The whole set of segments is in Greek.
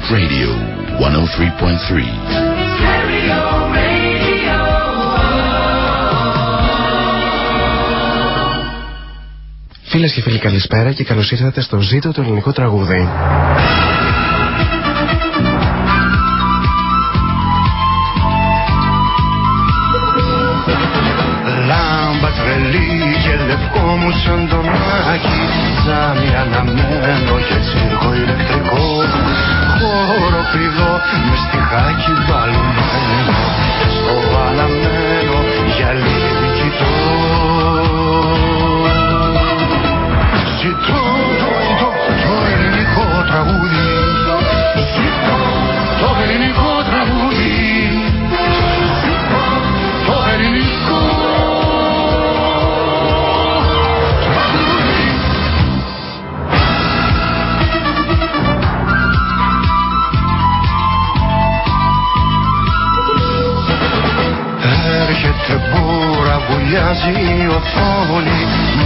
Greek Radio 103.3. Φίλες και φίλοι, καλησπέρα και καλώς ήρθατε στο Ζήτο του ελληνικού τραγούδι. Λάμπα τρελή και λευκό μου σαν το μάκι Τζάμι αναμένο και τσίρκο ηλεκτρικό Χώρο πηδό με στιχάκι μπαλμένο Στο αναμένο για λίγη κοιτώ Ζητώ το, το, το ελληνικό τραγούδι Ζητώ το ελληνικό βουλιάζει η οθόνη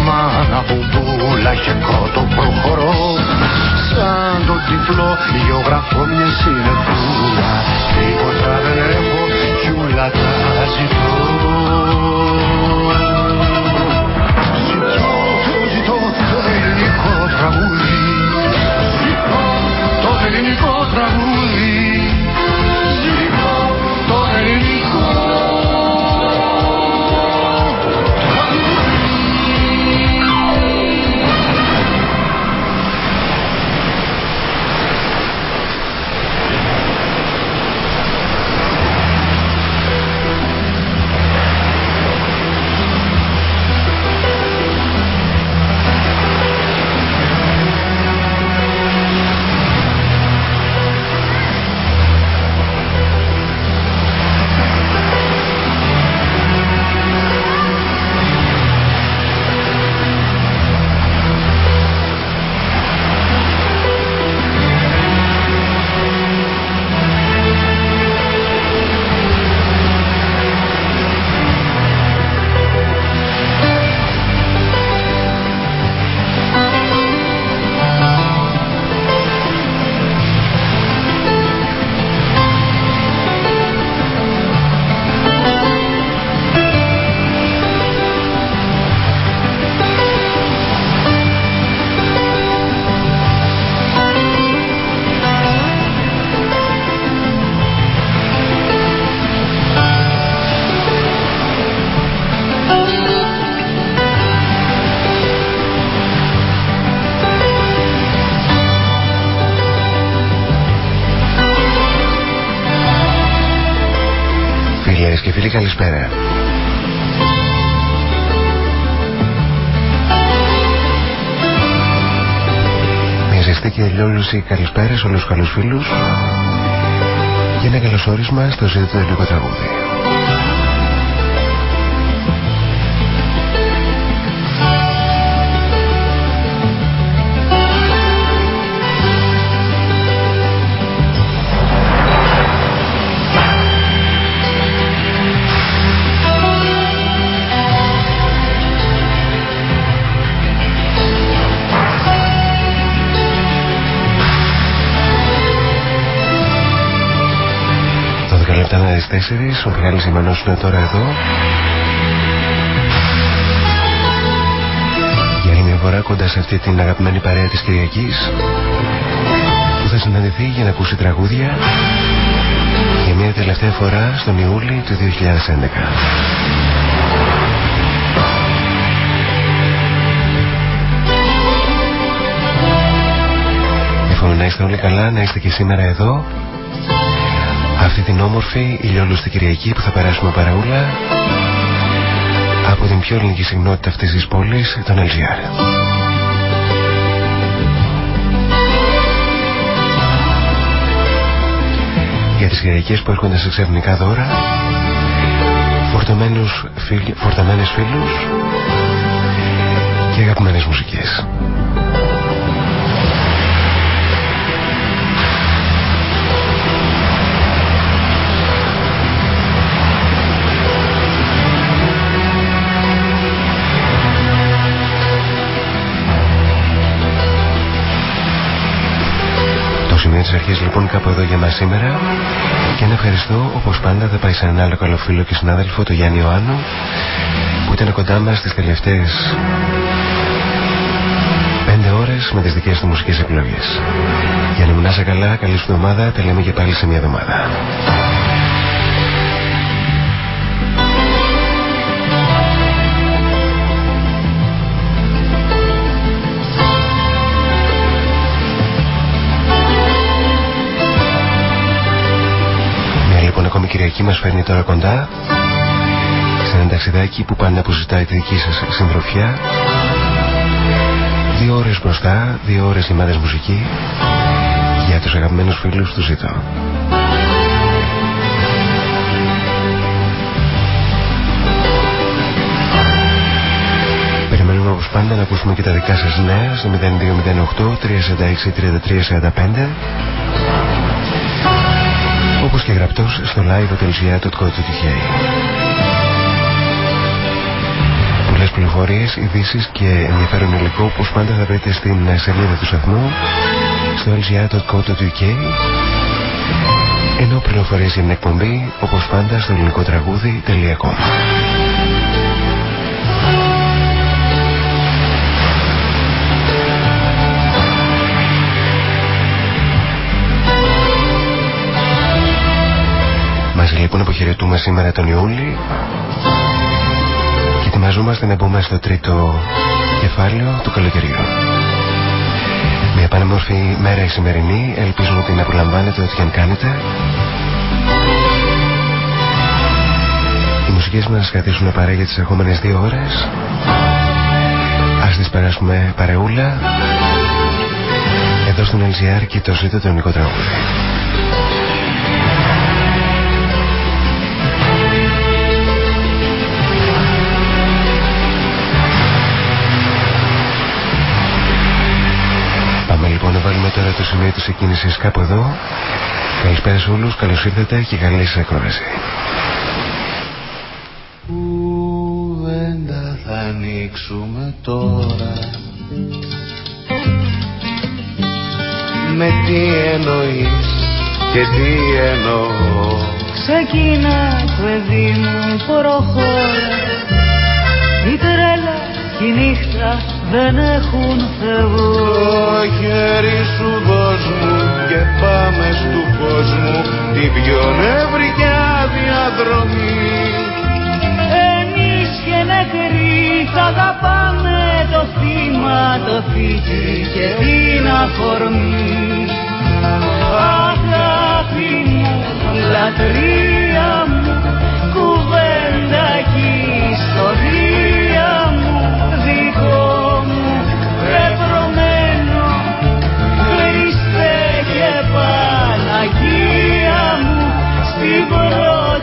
Μάνα μπουμπούλα και κότο προχωρώ. Σαν τον τυφλό γεωγραφώ μια συνεφούλα Τίποτα δεν έχω κι ούλα τα ζητώ. Ζητώ, ζητώ το ελληνικό τραγούδι. Ζητώ το ελληνικό και αλλιόλουση καλησπέρα σε όλους τους καλούς φίλους για ένα καλωσόρισμα στο ζήτητο του ελληνικού τραγούδι. Ο Μιχάλης Ζημανός είναι τώρα εδώ. Για άλλη μια φορά κοντά σε αυτή την αγαπημένη παρέα της Κυριακής που θα συναντηθεί για να ακούσει τραγούδια για μια τελευταία φορά στον Ιούλη του 2011. Εύχομαι να είστε όλοι καλά, να είστε και σήμερα εδώ αυτή την όμορφη ηλιόλουστη Κυριακή που θα περάσουμε παραούλα από την πιο ελληνική συγνότητα αυτής της πόλης, τον LGR. Για τις Κυριακές που έρχονται σε ξαφνικά δώρα, φορτωμένους, φίλ, φορτωμένες φίλους και αγαπημένες μουσικές. Σημείο της αρχής λοιπόν κάπου εδώ για μας σήμερα και να ευχαριστώ όπως πάντα θα πάει σε έναν άλλο καλό φίλο και συνάδελφο το Γιάννη Ιωάννου που ήταν κοντά μας τις τελευταίες πέντε ώρες με τις δικές του μουσικές επιλογές. Για να μην είσαι καλά, καλή σου εβδομάδα, τα λέμε και πάλι σε μια εβδομάδα. Κυριακή μας φέρνει τώρα κοντά. Σε ένα ταξιδάκι που πάντα αποζητάει τη δική σας συντροφιά. Δύο ώρες μπροστά, δύο ώρες γεμάτες μουσική. Για τους αγαπημένους φίλους του ζητώ. Περιμένουμε όπως πάντα να ακούσουμε και τα δικά σας νέα στο 0208 346 3345 όπως και γραπτός στο live.gr.co.uk Πολλές πληροφορίες, ειδήσεις και ενδιαφέρον υλικό όπως πάντα θα βρείτε στην σελίδα του σταθμού στο lgr.co.uk ενώ πληροφορίες για την εκπομπή όπως πάντα στο ελληνικό τραγούδι.com Μαζί λοιπόν αποχαιρετούμε σήμερα τον Ιούλη και ετοιμαζόμαστε να μπούμε στο τρίτο κεφάλαιο του καλοκαιριού. Μια πανέμορφη μέρα η σημερινή, ελπίζουμε ότι την απολαμβάνετε ό,τι και αν κάνετε. Οι μουσικές μας κρατήσουν παρά για τις ερχόμενες δύο ώρες. Ας τις περάσουμε παρεούλα εδώ στον LGR και το ζήτω το ελληνικό τραγούδι. Βάλουμε τώρα το σημείο της εκκίνησης κάπου εδώ. Καλησπέρα σε όλους, καλώς ήρθατε και καλή σας ακρόαση. Κουβέντα θα ανοίξουμε τώρα Με τι εννοείς και τι εννοώ Ξεκίνα παιδί μου προχώρα Η τρέλα και η νύχτα δεν έχουν Θεό. Το χέρι σου δώσ' μου και πάμε στου κόσμου. Την πιο νευρικιά διαδρομή Εμείς και νεκροί θα αγαπάμε το θύμα, το θήτη και την αφορμή. Αγάπη μου, λατρεία μου, κουβέντα και ιστορία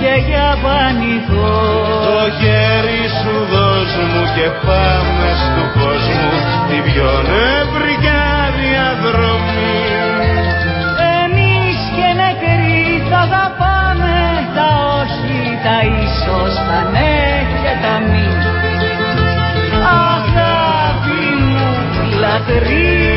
και για πανικό. Το χέρι σου δώσ' μου και πάμε στου κόσμου Την πιο νευρικιά διαδρομή. Εμείς και νεκροί θα αγαπάμε τα όχι, τα ίσως, τα ναι και τα μη. Λατρεία μου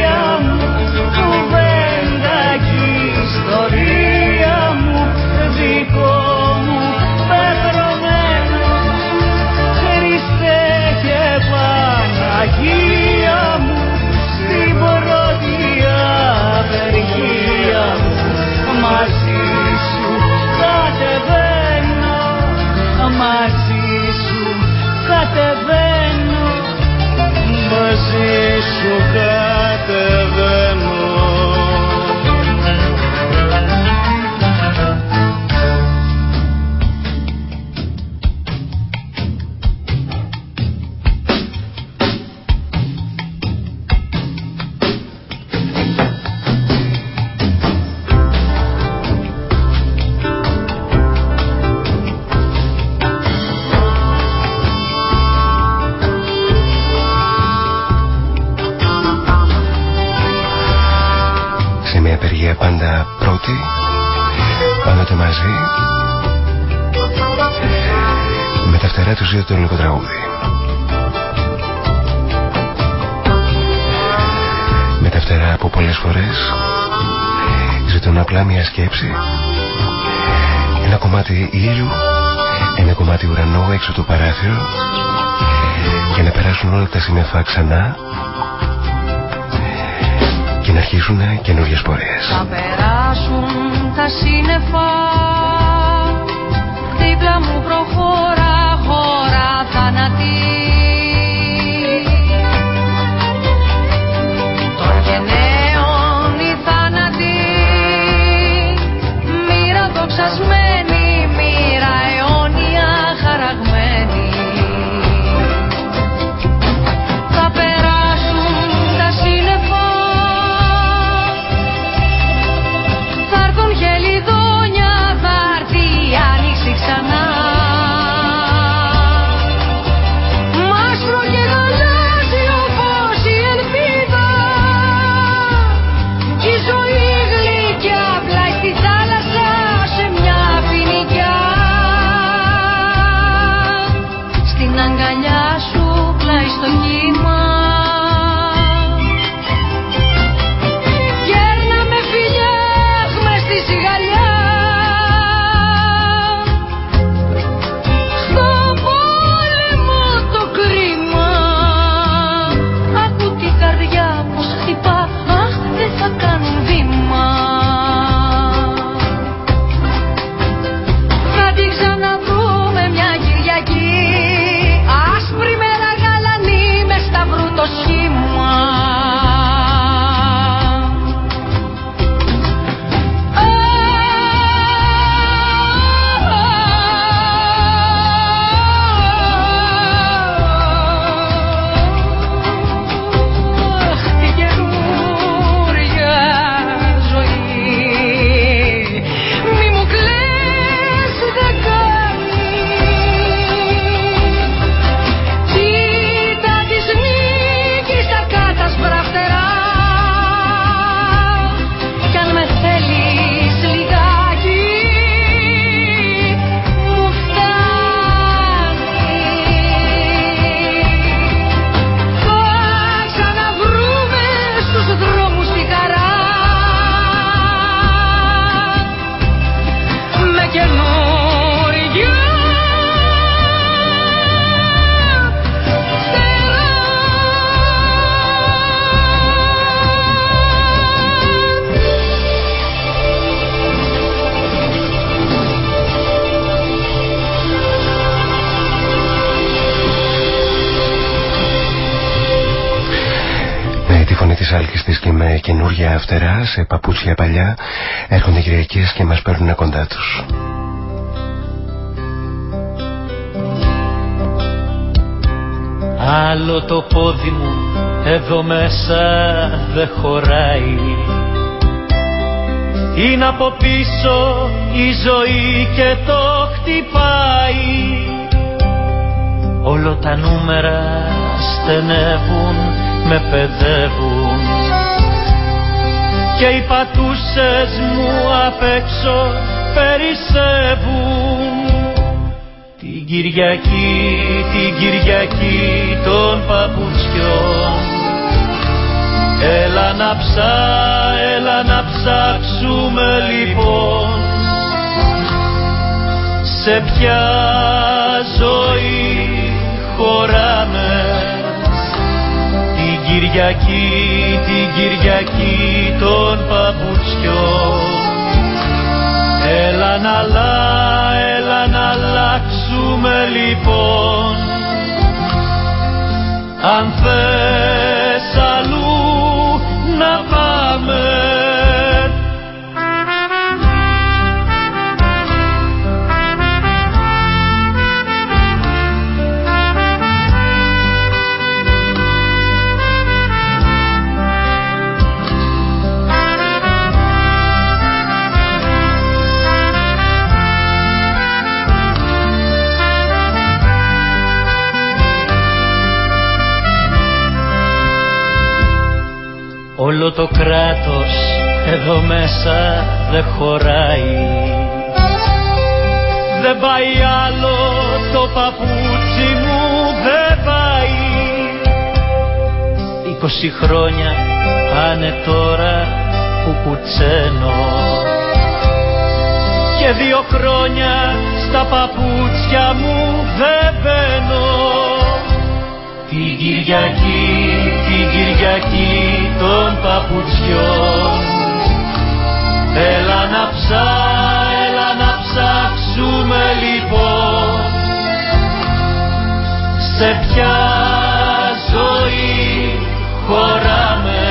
κομμάτι ήλιου ένα κομμάτι ουρανού έξω το παράθυρο και να περάσουν όλα τα σύννεφα ξανά και να αρχίσουν καινούριες πορείες. Θα περάσουν τα σύννεφα δίπλα μου προχώρα χώρα θανατή με καινούργια φτερά σε παπούτσια παλιά έρχονται οι Κυριακές και μας παίρνουν κοντά τους. Άλλο το πόδι μου εδώ μέσα δεν χωράει. Είναι από πίσω η ζωή και το χτυπάει. Όλο τα νούμερα στενεύουν, με παιδεύουν Και οι πατούσες μου απ' έξω περισσεύουν. Την Κυριακή, την Κυριακή των παπουτσιών. Έλα να ψά, έλα να ψάξουμε λοιπόν. Σε ποια ζωή χωράμε Την Κυριακή, την Κυριακή των παπουτσιών. Έλα να αλλά, έλα να αλλάξουμε λοιπόν. Αν θες Όλο το κράτος εδώ μέσα δεν χωράει. Δεν πάει άλλο το παπούτσι μου δεν πάει. Είκοσι χρόνια πάνε τώρα που κουτσένω Και δύο χρόνια στα παπούτσια μου δεν μπαίνω. Την Κυριακή, την Κυριακή των παπουτσιών. Έλα να ψά, έλα να ψάξουμε λοιπόν. Σε ποια ζωή χωράμε;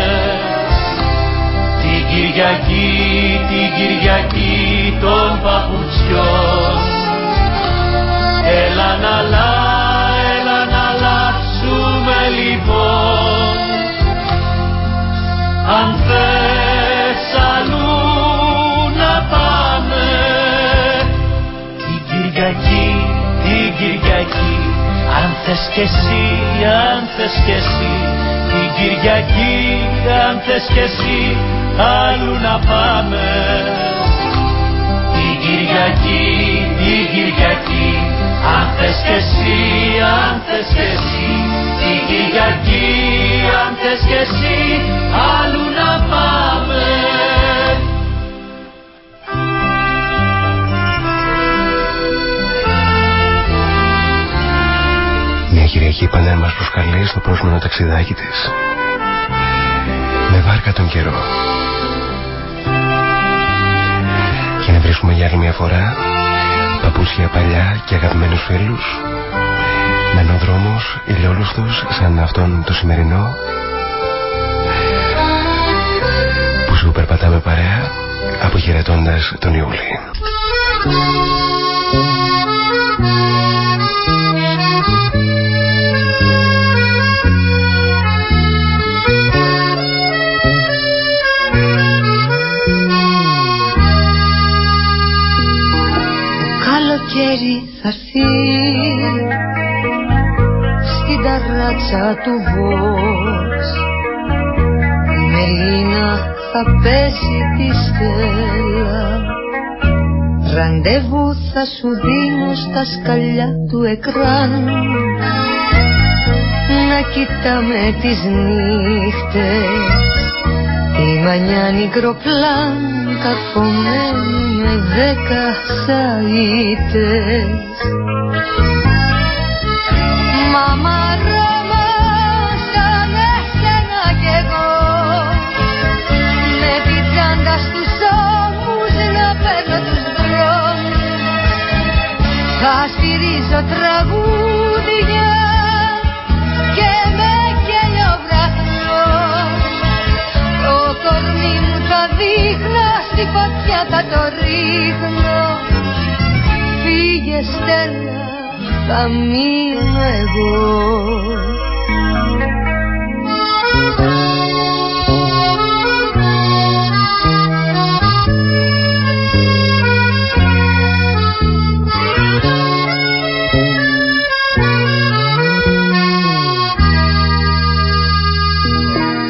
Την Κυριακή, την Κυριακή των παπουτσιών. Έλα να θες κι εσύ, αν θες κι εσύ Την Κυριακή, αν θες κι εσύ Αλλού να πάμε. Την Κυριακή, την Κυριακή αν θες κι εσύ, αν θες κι εσύ Την Κυριακή, αν θες κι εσύ Αλλού να πάμε Μια Κυριακή πάντα μας προσκαλείς στο πρόσμενο ταξιδάκι της. Με βάρκα τον καιρό. Και να βρίσκουμε για άλλη μια φορά παπούσια παλιά και αγαπημένους φίλους. Με ο δρόμος ηλιόλουστος σαν αυτόν το σημερινό. Που σου περπατάμε παρέα αποχαιρετώντας τον Ιούλη. Καλοκαίρι θα έρθει στην ταράτσα του Βος η Μελίνα θα πέσει τη στέλα Ραντεβού θα σου δίνω στα σκαλιά του εκράν. Να κοιτάμε τις νύχτες η μανιά νικροπλάν καρφωμένη με δέκα σαΐτες. Μάμα Ρώμα σαν εσένα κι εγώ. Με την τσάντα στους ώμους να παίρνω τους δρόμους. Θα σφυρίζω τραγούδια φωτιά θα το ρίχνω. Φύγε Στέλλα θα μείνω εγώ.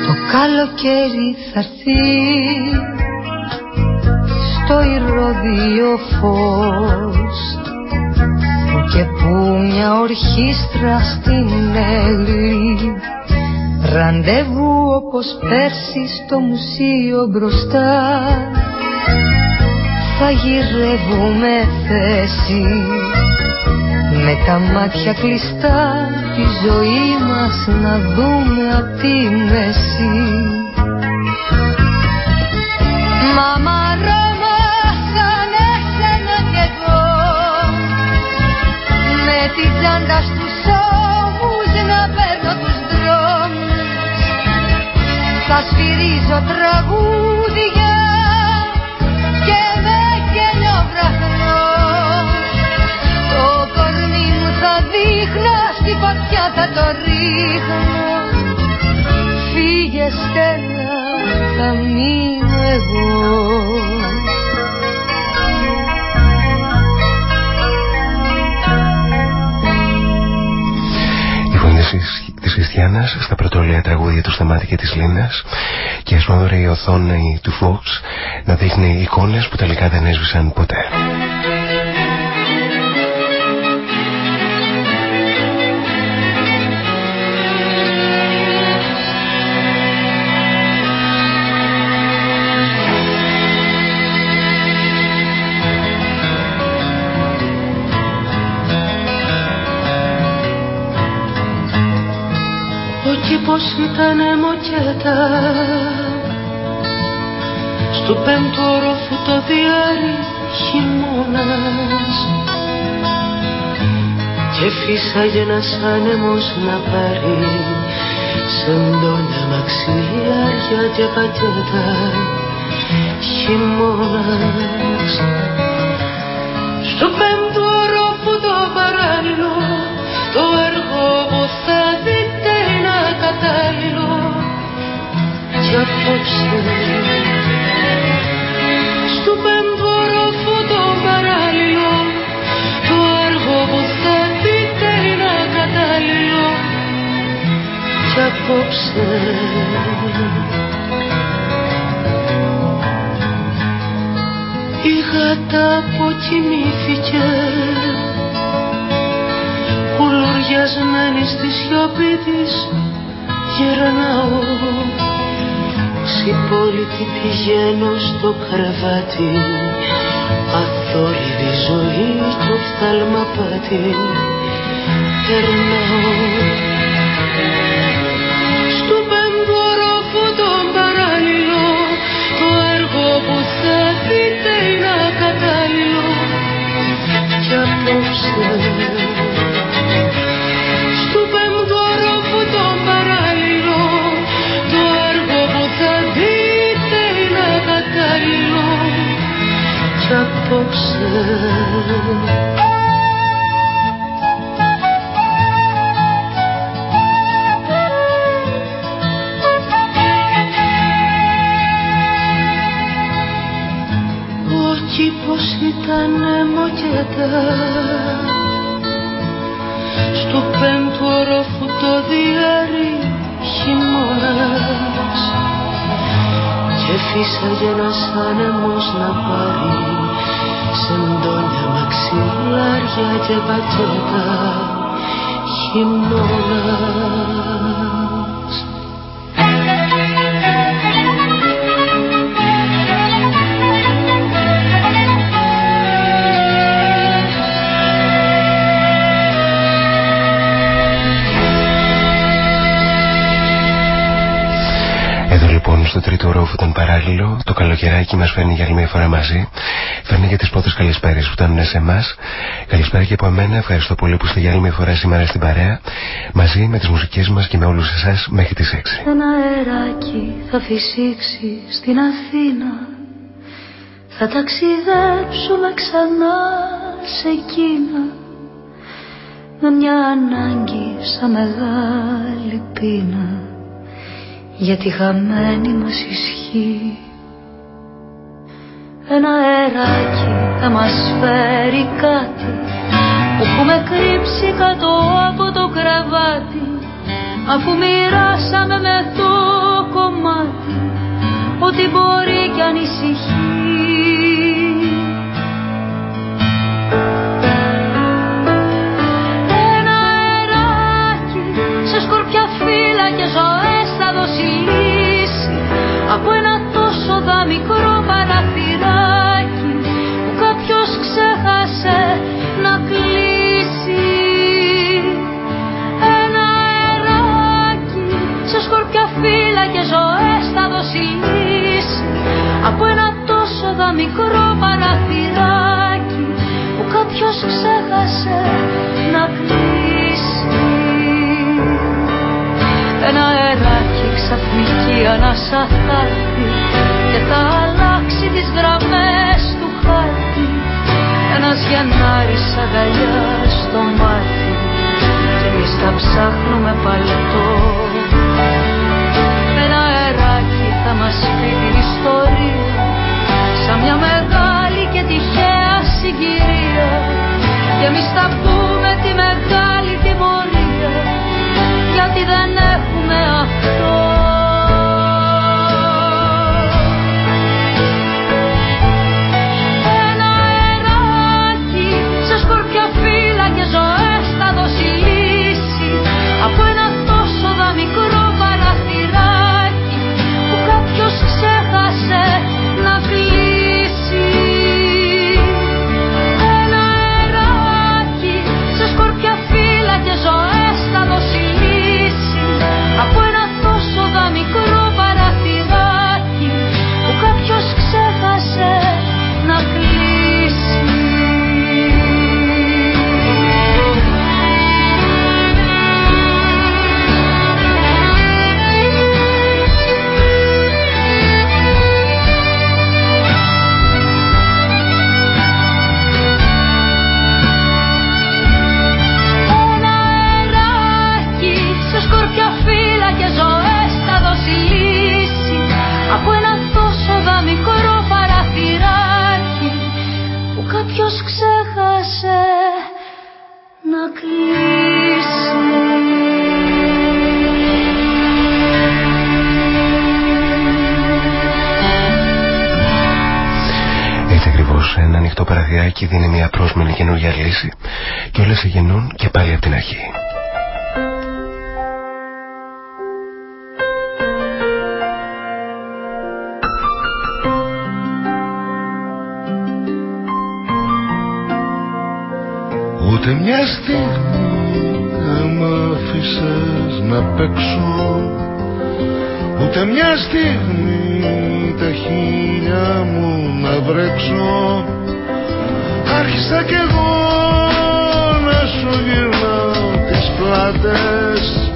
Το καλοκαίρι θα έρθει. το ηρωδίο φως και που μια ορχήστρα στην Έλλη. Ραντεβού όπως πέρσι στο μουσείο μπροστά. Θα γυρεύουμε θέση με τα μάτια κλειστά τη ζωή μας να δούμε απ' τη μέση. Μαμά τη τσάντα στους ώμους να παίρνω τους δρόμους. Θα σφυρίζω τραγούδια και με κενό βραχνό. Το κορμί μου θα δείχνω στη φωτιά θα το ρίχνω. Φύγε Στέλλα θα μείνω εγώ της Χριστιανάς στα πρωτόλια τραγούδια του Σταμάτη και της Λίνας και ασμόδωρε η οθόνη του Fox να δείχνει εικόνες που τελικά δεν έσβησαν ποτέ. Ήταν μοκέτα στο πέμπτο όροφο το διάρρη χειμώνας. Και φύσαγε ένας άνεμος να πάρει σε ντόνια μαξιλάρια και πακέτα χειμώνας. Στο πέμπτο όροφο το παράλληλο το απόψε στο πέμπτο όροφο το παράλληλο το έργο που θα δείτε είναι κατάλληλο κι απόψε η γάτα αποκοιμήθηκε κουλουριασμένη στη σιωπή της γερνάω Ξυπόλυτη πηγαίνω στο κρεβάτι Αθόρυβη ζωή το φθάλμα πάτη Περνάω φύσαγε ένας άνεμος να πάρει σε ντόνια μαξιλάρια και πακέτα χειμώνας Εδώ λοιπόν στο τρίτο ρόφο τον παράλληλο, το καλοκαιράκι μας φέρνει για άλλη μια φορά μαζί. Φέρνει για τις πρώτες καλησπέρες που φτάνουν σε εμάς. Καλησπέρα και από εμένα. Ευχαριστώ πολύ που είστε για άλλη μια φορά σήμερα στην παρέα. Μαζί με τις μουσικές μας και με όλους εσάς μέχρι τις 6. Ένα αεράκι θα φυσήξει στην Αθήνα Θα ταξιδέψουμε ξανά σε Κίνα Με μια ανάγκη σαν μεγάλη πείνα Για τη χαμένη μας ισχύ Ένα αεράκι θα μας φέρει κάτι Που έχουμε κρύψει κάτω από το κρεβάτι Αφού μοιράσαμε με το κομμάτι Ότι μπορεί κι ανησυχεί. Ένα αεράκι σε σκορπιά φύλλα και ζωές θα δώσει λύση Από ένα τόσο δα μικρό Από ένα τόσο δα μικρό παραθυράκι Που κάποιος ξέχασε να κλείσει. Ένα αεράκι ξαφνική ανάσα θα έρθει και θα αλλάξει τις γραμμές του χάρτη. Ένας Γενάρης αγκαλιάς στο μάτι και εμείς θα ψάχνουμε παλτό μας πει την ιστορία σαν μια μεγάλη και τυχαία συγκυρία. Και εμείς θα πούμε τη μεγάλη τιμωρία γιατί δεν έχουμε αυτό Και πάλι από. Ούτε μια στιγμή δεν να παίξω Ούτε μια στιγμή τα χείλια μου να βρέξω Άρχισα κι εγώ κοιμάτες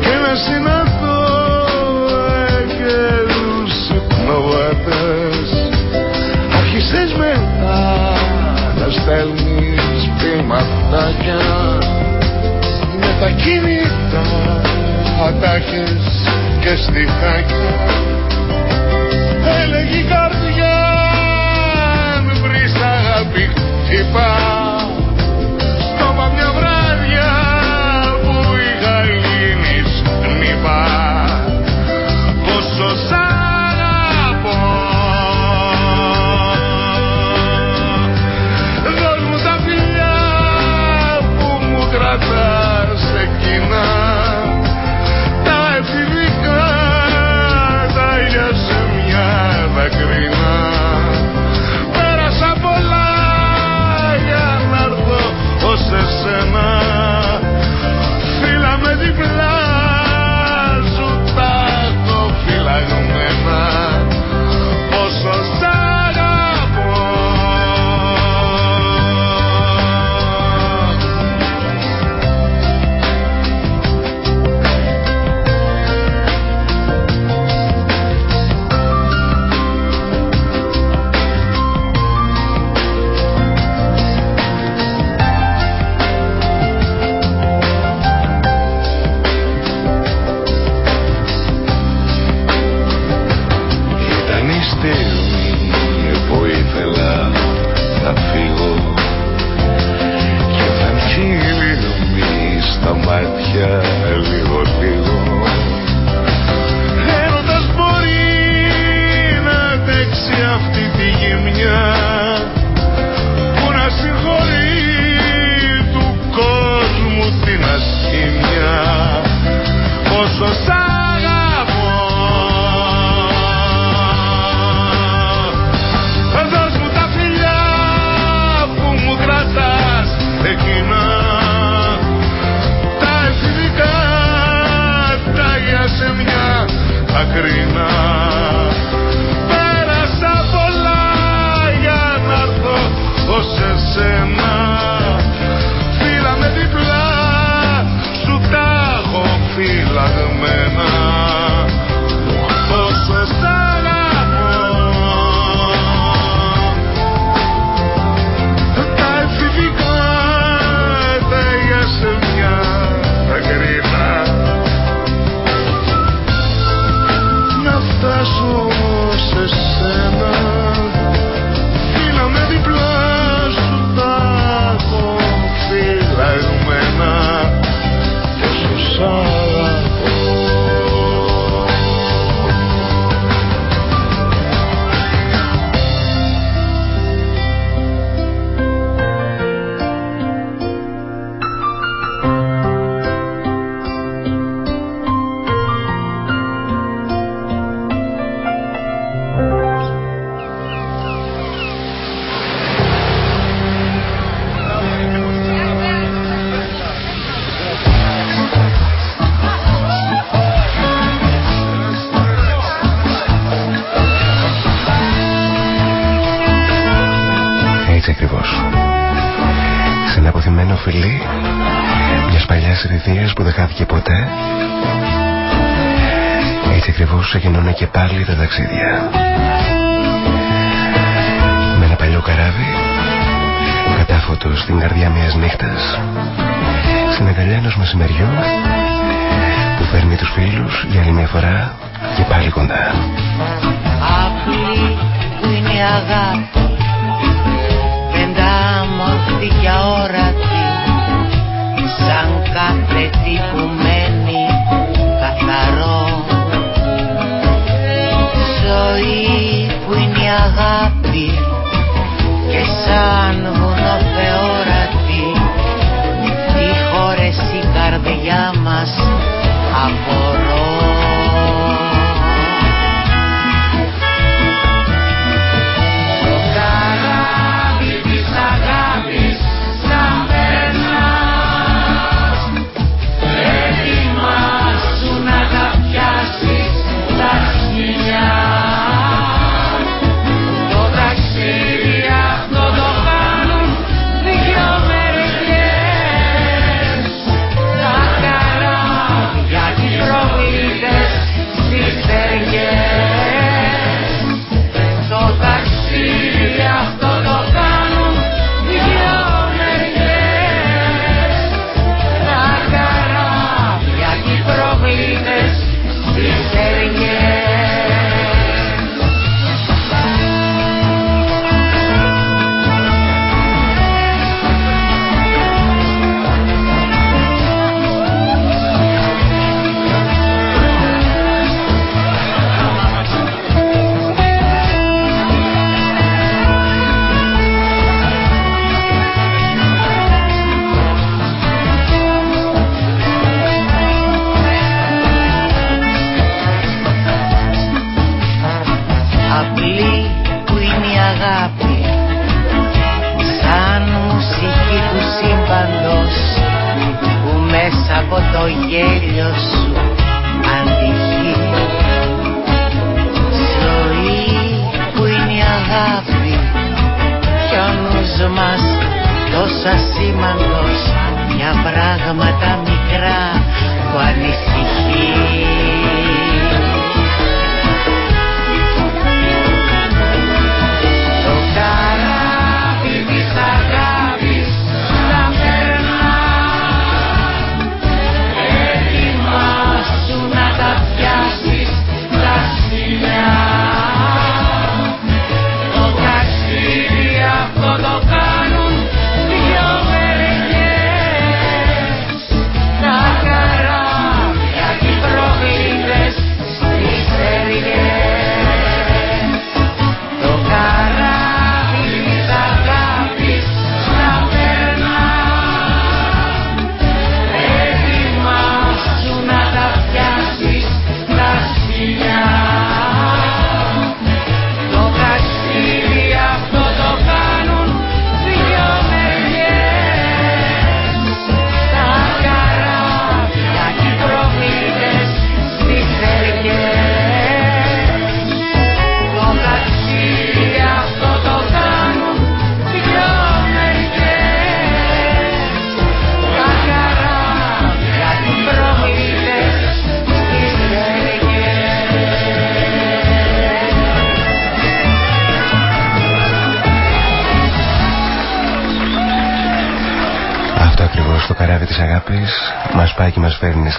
και να συναντώ εγκαιρούς υπνοβάτες Άρχισες μετά να στέλνεις ποιηματάκια με τα κινητά ατάκες και στιχάκια. Έλεγε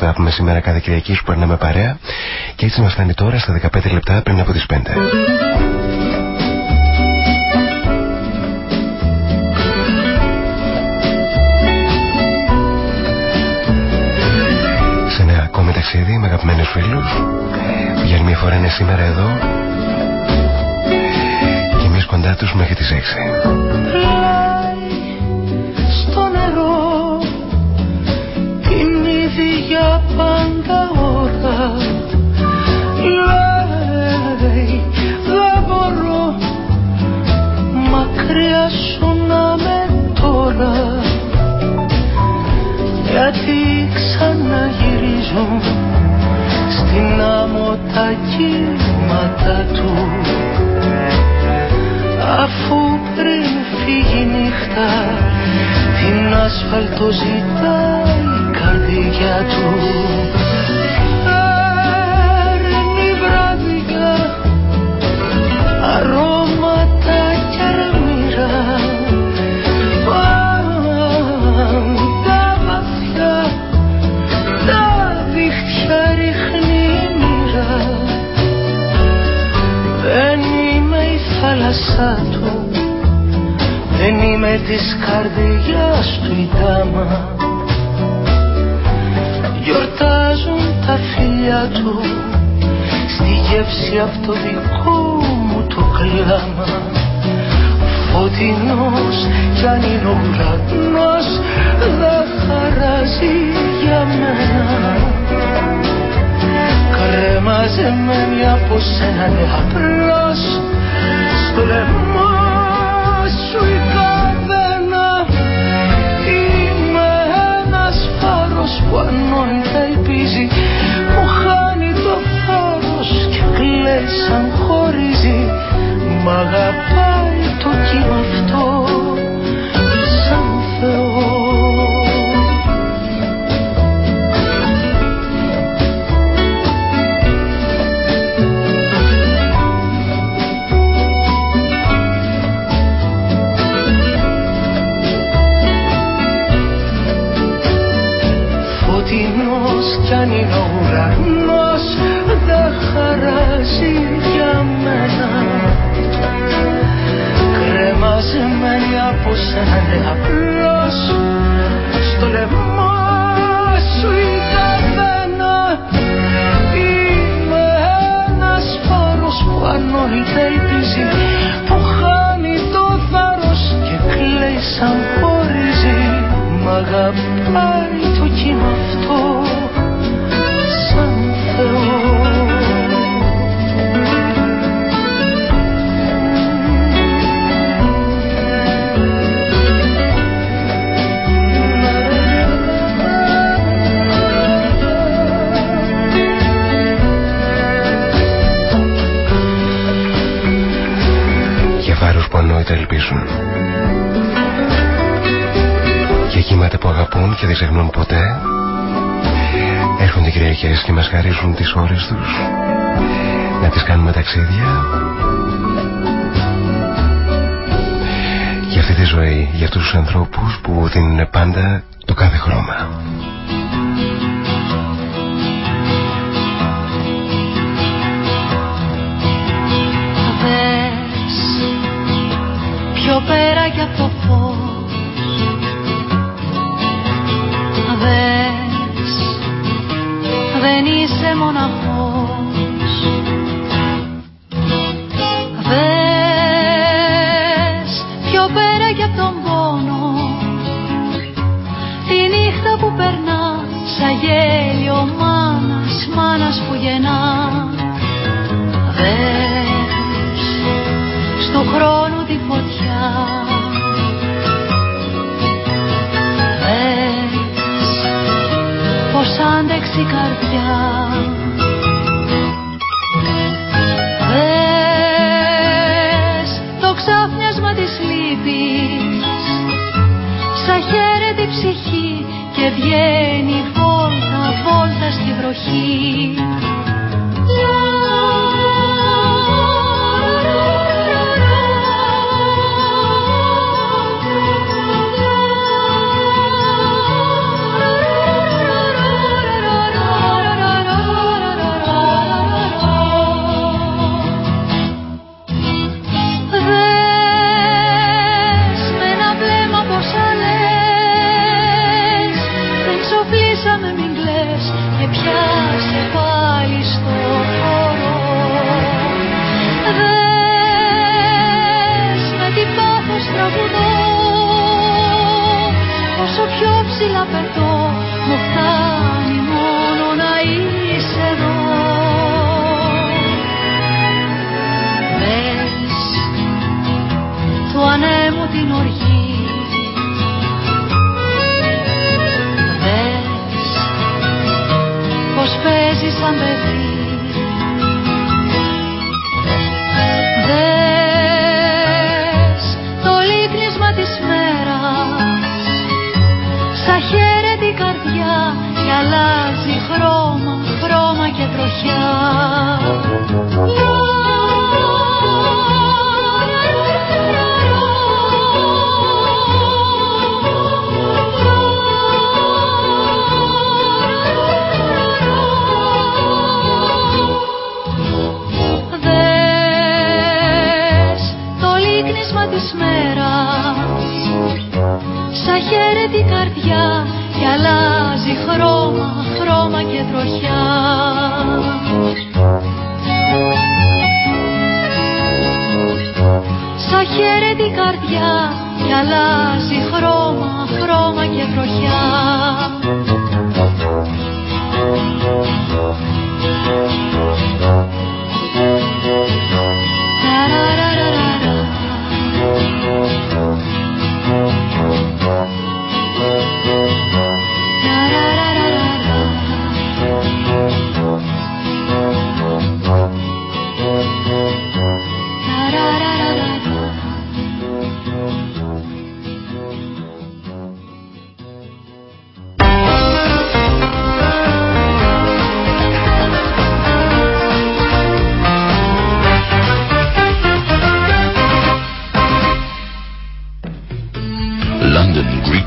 να πούμε σήμερα κάθε Κυριακή που περνάμε παρέα και έτσι μας φτάνει τώρα στα 15 λεπτά πριν από τις 5. Σε ένα ακόμη ταξίδι με αγαπημένους φίλους για άλλη μια φορά είναι σήμερα εδώ και εμείς κοντά τους μέχρι τις 6. Κύματα του. Αφού πριν φύγει νύχτα την άσφαλτο ζητάει η καρδιά του Δεν είμαι της καρδιάς του η τάμα Γιορτάζουν τα φιλιά του. Στη γεύση αυτό δικό μου το κλάμα. Φωτεινός κι αν είναι ο ουρανός Δεν χαράζει για μένα. Κρέμαζεμένη από σένα ναι απλώς Στο λαιμό σου η καδένα Είμαι ένας φάρος που ανόητα ελπίζει Μου χάνει το φάρος και κλαίει σαν χωρίζει. Μ' αγαπάει το κύμα αυτό που αγαπούν και δεν ξεχνούν ποτέ. Έρχονται Κυριακές και μας χαρίζουν τις ώρες τους. Να τις κάνουμε ταξίδια. Για αυτή τη ζωή, για αυτούς τους ανθρώπους που δίνουν πάντα το κάθε χρώμα. πιο πέρα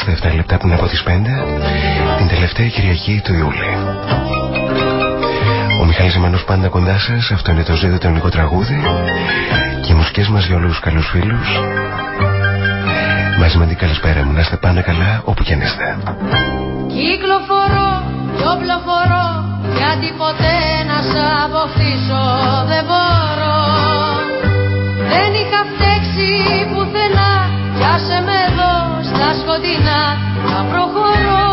Στα 7 λεπτά πριν από τις 5 την τελευταία Κυριακή του Ιούλη. Ο Μιχάλης Ζημανός πάντα κοντά σας, αυτό είναι το ζήτο το ελληνικό τραγούδι και οι μουσικές μας για όλους τους καλούς φίλους. Μαζί με την καλησπέρα μου, να είστε πάντα καλά όπου και αν είστε. Κυκλοφορώ και οπλοφορώ γιατί ποτέ να σ' αποκτήσω δεν μπορώ Δεν είχα φταίξει πουθενά, πιάσε με εδώ στα σκοτεινά να προχωρώ.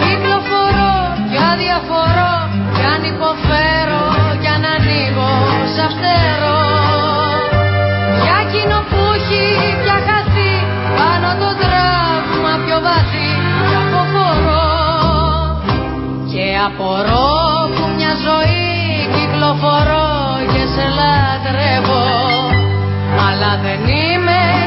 Κυκλοφορώ και αδιαφορώ κι αν υποφέρω κι αν ανοίγω σαν φτερό Για εκείνο που έχει πια χαθεί πάνω το τραύμα πιο βαθύ και αποχωρώ Και απορώ που μια ζωή κυκλοφορώ και σε λατρεύω. Αλλά δεν είμαι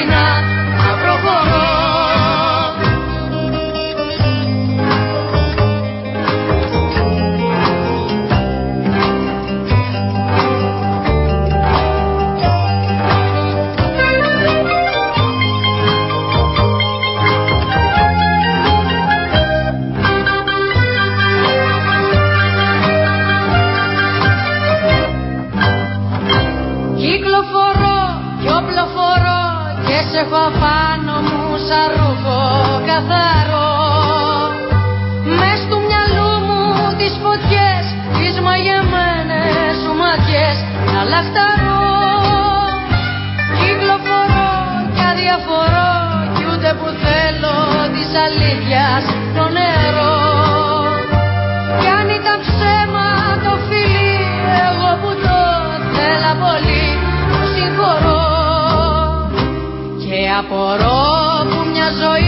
στα απορώ που μια ζωή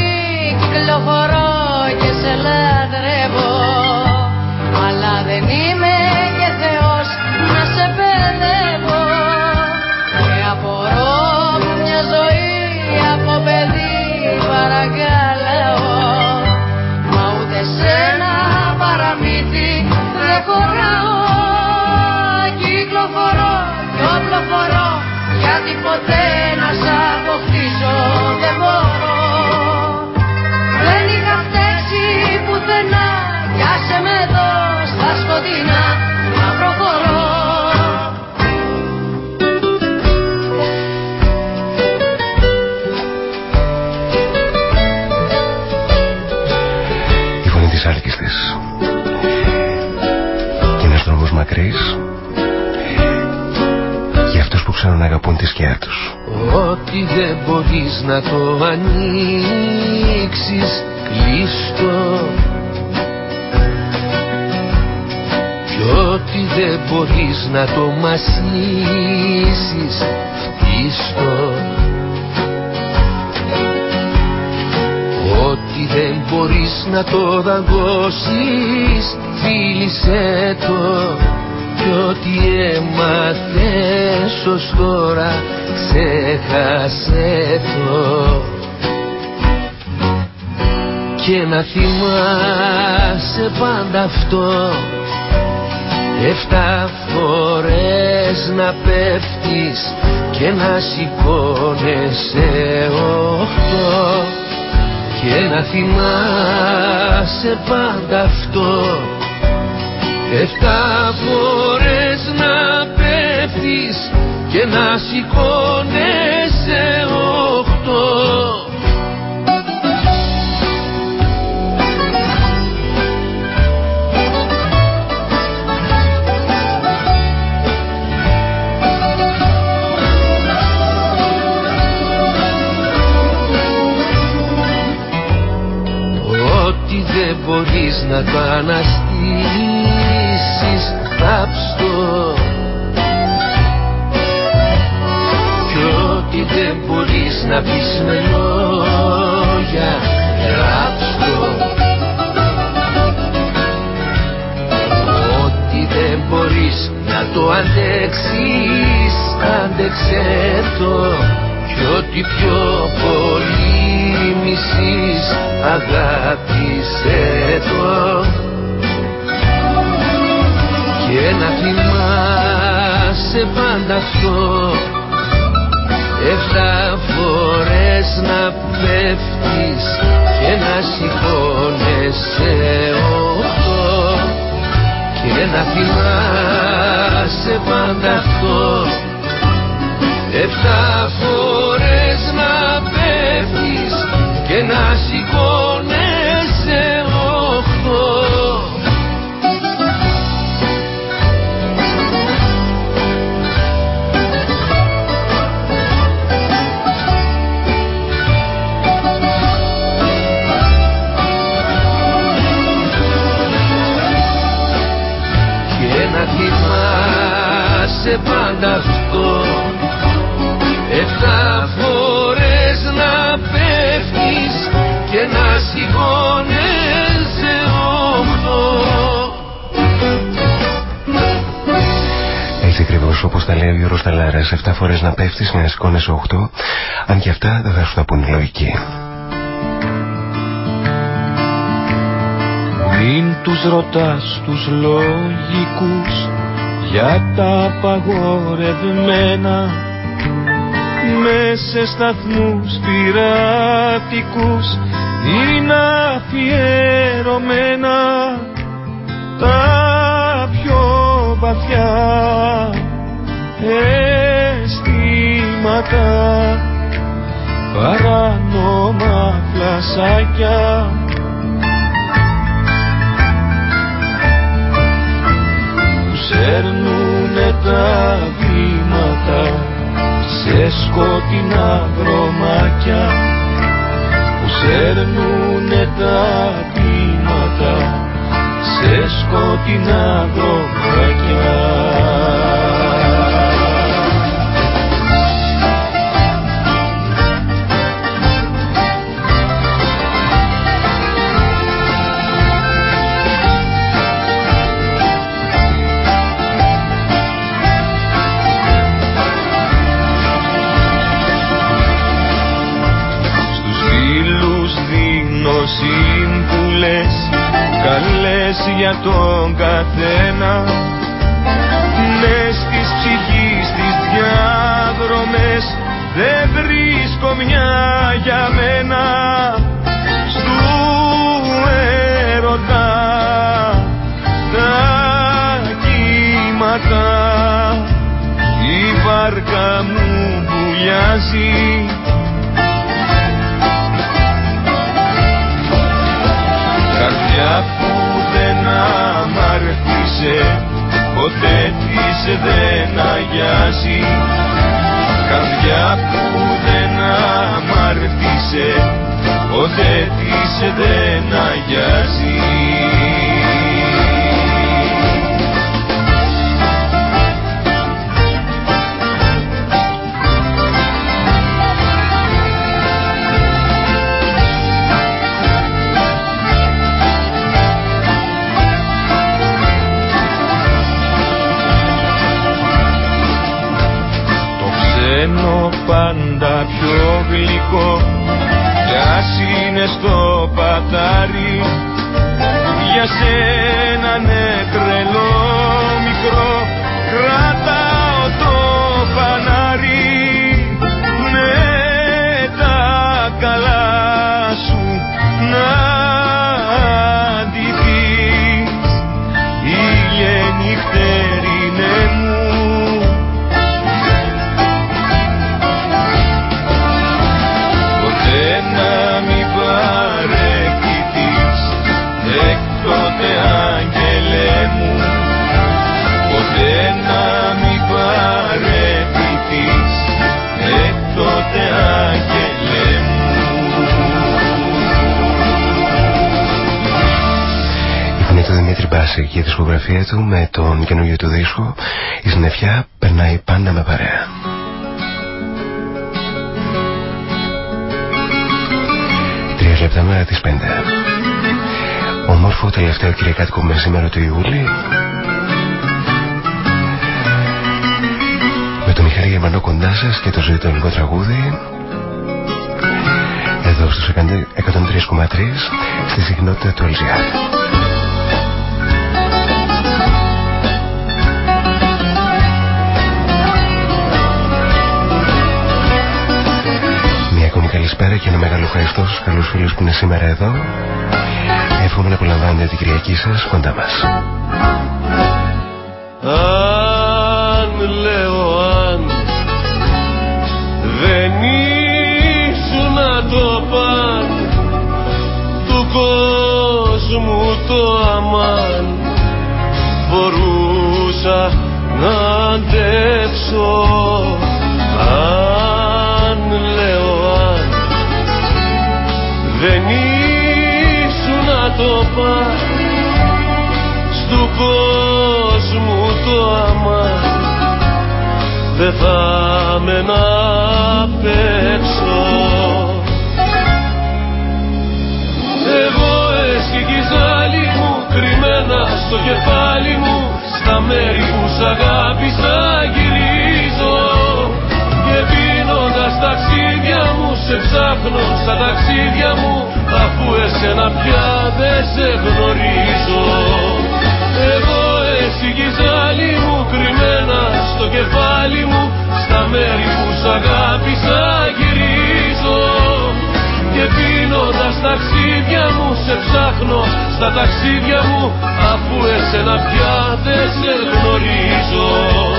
Ό,τι δεν μπορείς να το ανοίξεις. Κλείστο Κι ό,τι δεν μπορείς να το μασίσεις φτύστο Ό,τι δεν μπορείς να το δαγκώσεις. Φίλησέ το. Κι ό,τι έμαθες ως τώρα ξέχασε το. Και να θυμάσαι πάντα αυτό. Εφτά φορές να πέφτεις και να σηκώνεσαι οχτώ. Και να θυμάσαι πάντα αυτό. Εφτά φορές να πέφτεις και να σηκώνεσαι οχτώ. Ό,τι δεν μπορείς να το αναστήσεις θάψτο Κι δεν μπορείς να πεις με λόγια γράψτο Ό,τι δεν μπορείς να το αντέξεις άντεξε το. Κι ό,τι πιο πολύ μισείς αγάπησε το. Και να θυμάσαι πάντα αυτό Εφτά φορές να πέφτεις και να σηκώνεσαι οχτώ και να θυμάσαι πάντα αυτό. Εφτά φορές να πέφτεις και να σηκώνεσαι λέει ο Γιώργος Ταλάρας, 7 φορές να πέφτεις και να σηκώνεσαι 8, αν και αυτά δεν θα σου τα πούνε λογική. Μην τους ρωτάς τους λογικούς για τα απαγορευμένα μέσα σταθμούς πειρατικούς είναι αφιερωμένα τα πιο βαθιά αισθήματα παράνομα φλασάκια. Που σέρνουνε τα βήματα σε σκότεινα δρομάκια που σέρνουνε τα βήματα σε σκότεινα δρομάκια για τον καθένα. Μες της ψυχής τις διάδρομες δεν βρίσκω μια για μένα. Στου έρωτα τα κύματα η βάρκα μου βουλιάζει Ποτέ της δεν αγιάζει. Που δεν αμαρτήσε ποτέ της δεν αγιάζει πιο γλυκό. Κι ας είναι στο κλασική δισκογραφία του με τον καινούργιο του δίσκο η συννεφιά περνάει πάντα με παρέα. Τρία λεπτά μέρα τις πέντε. Ομόρφο τελευταίο κυριακάτικο με σήμερα του Ιούλη με τον Μιχάλη Γερμανό κοντά σας και το ζωή του ελληνικό τραγούδι εδώ στους 103,3 στη συχνότητα του LGR. Καλησπέρα και ένα μεγάλο ευχαριστώ στους καλούς φίλους που είναι σήμερα εδώ. Εύχομαι να απολαμβάνετε την Κυριακή σας κοντά μας. Αν λέω αν δεν ήσουν το παν του κόσμου το αμάν μπορούσα να αντέξω κόσμου το αμά Δεν θα με να παίξω. Εγώ εσύ κι μου κρυμμένα στο κεφάλι μου Στα μέρη που σ' αγάπησα γυρίζω. Και πίνοντας ταξίδια μου σε ψάχνω στα ταξίδια μου αφού εσένα πια δεν σε γνωρίζω. Εγώ εσύ κι μου κρυμμένα στο κεφάλι μου στα μέρη που σ' αγάπησα γυρίζω. Και πίνοντας ταξίδια μου σε ψάχνω στα ταξίδια μου αφού εσένα πια δεν σε γνωρίζω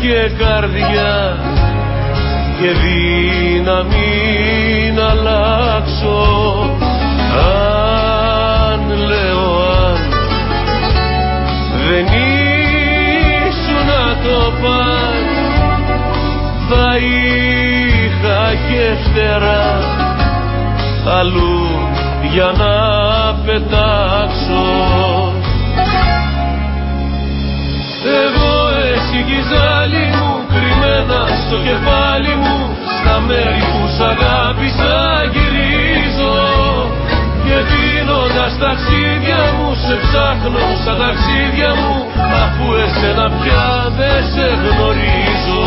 και καρδιά και δύναμη να αλλάξω. Αν λέω αν δεν ήσουν το παν θα είχα και φτερά αλλού για να πετάξω στο κεφάλι μου στα μέρη που σ' αγάπησα γυρίζω. Και δίνοντας ταξίδια μου σε ψάχνω στα ταξίδια μου αφού εσένα πια δεν σε γνωρίζω.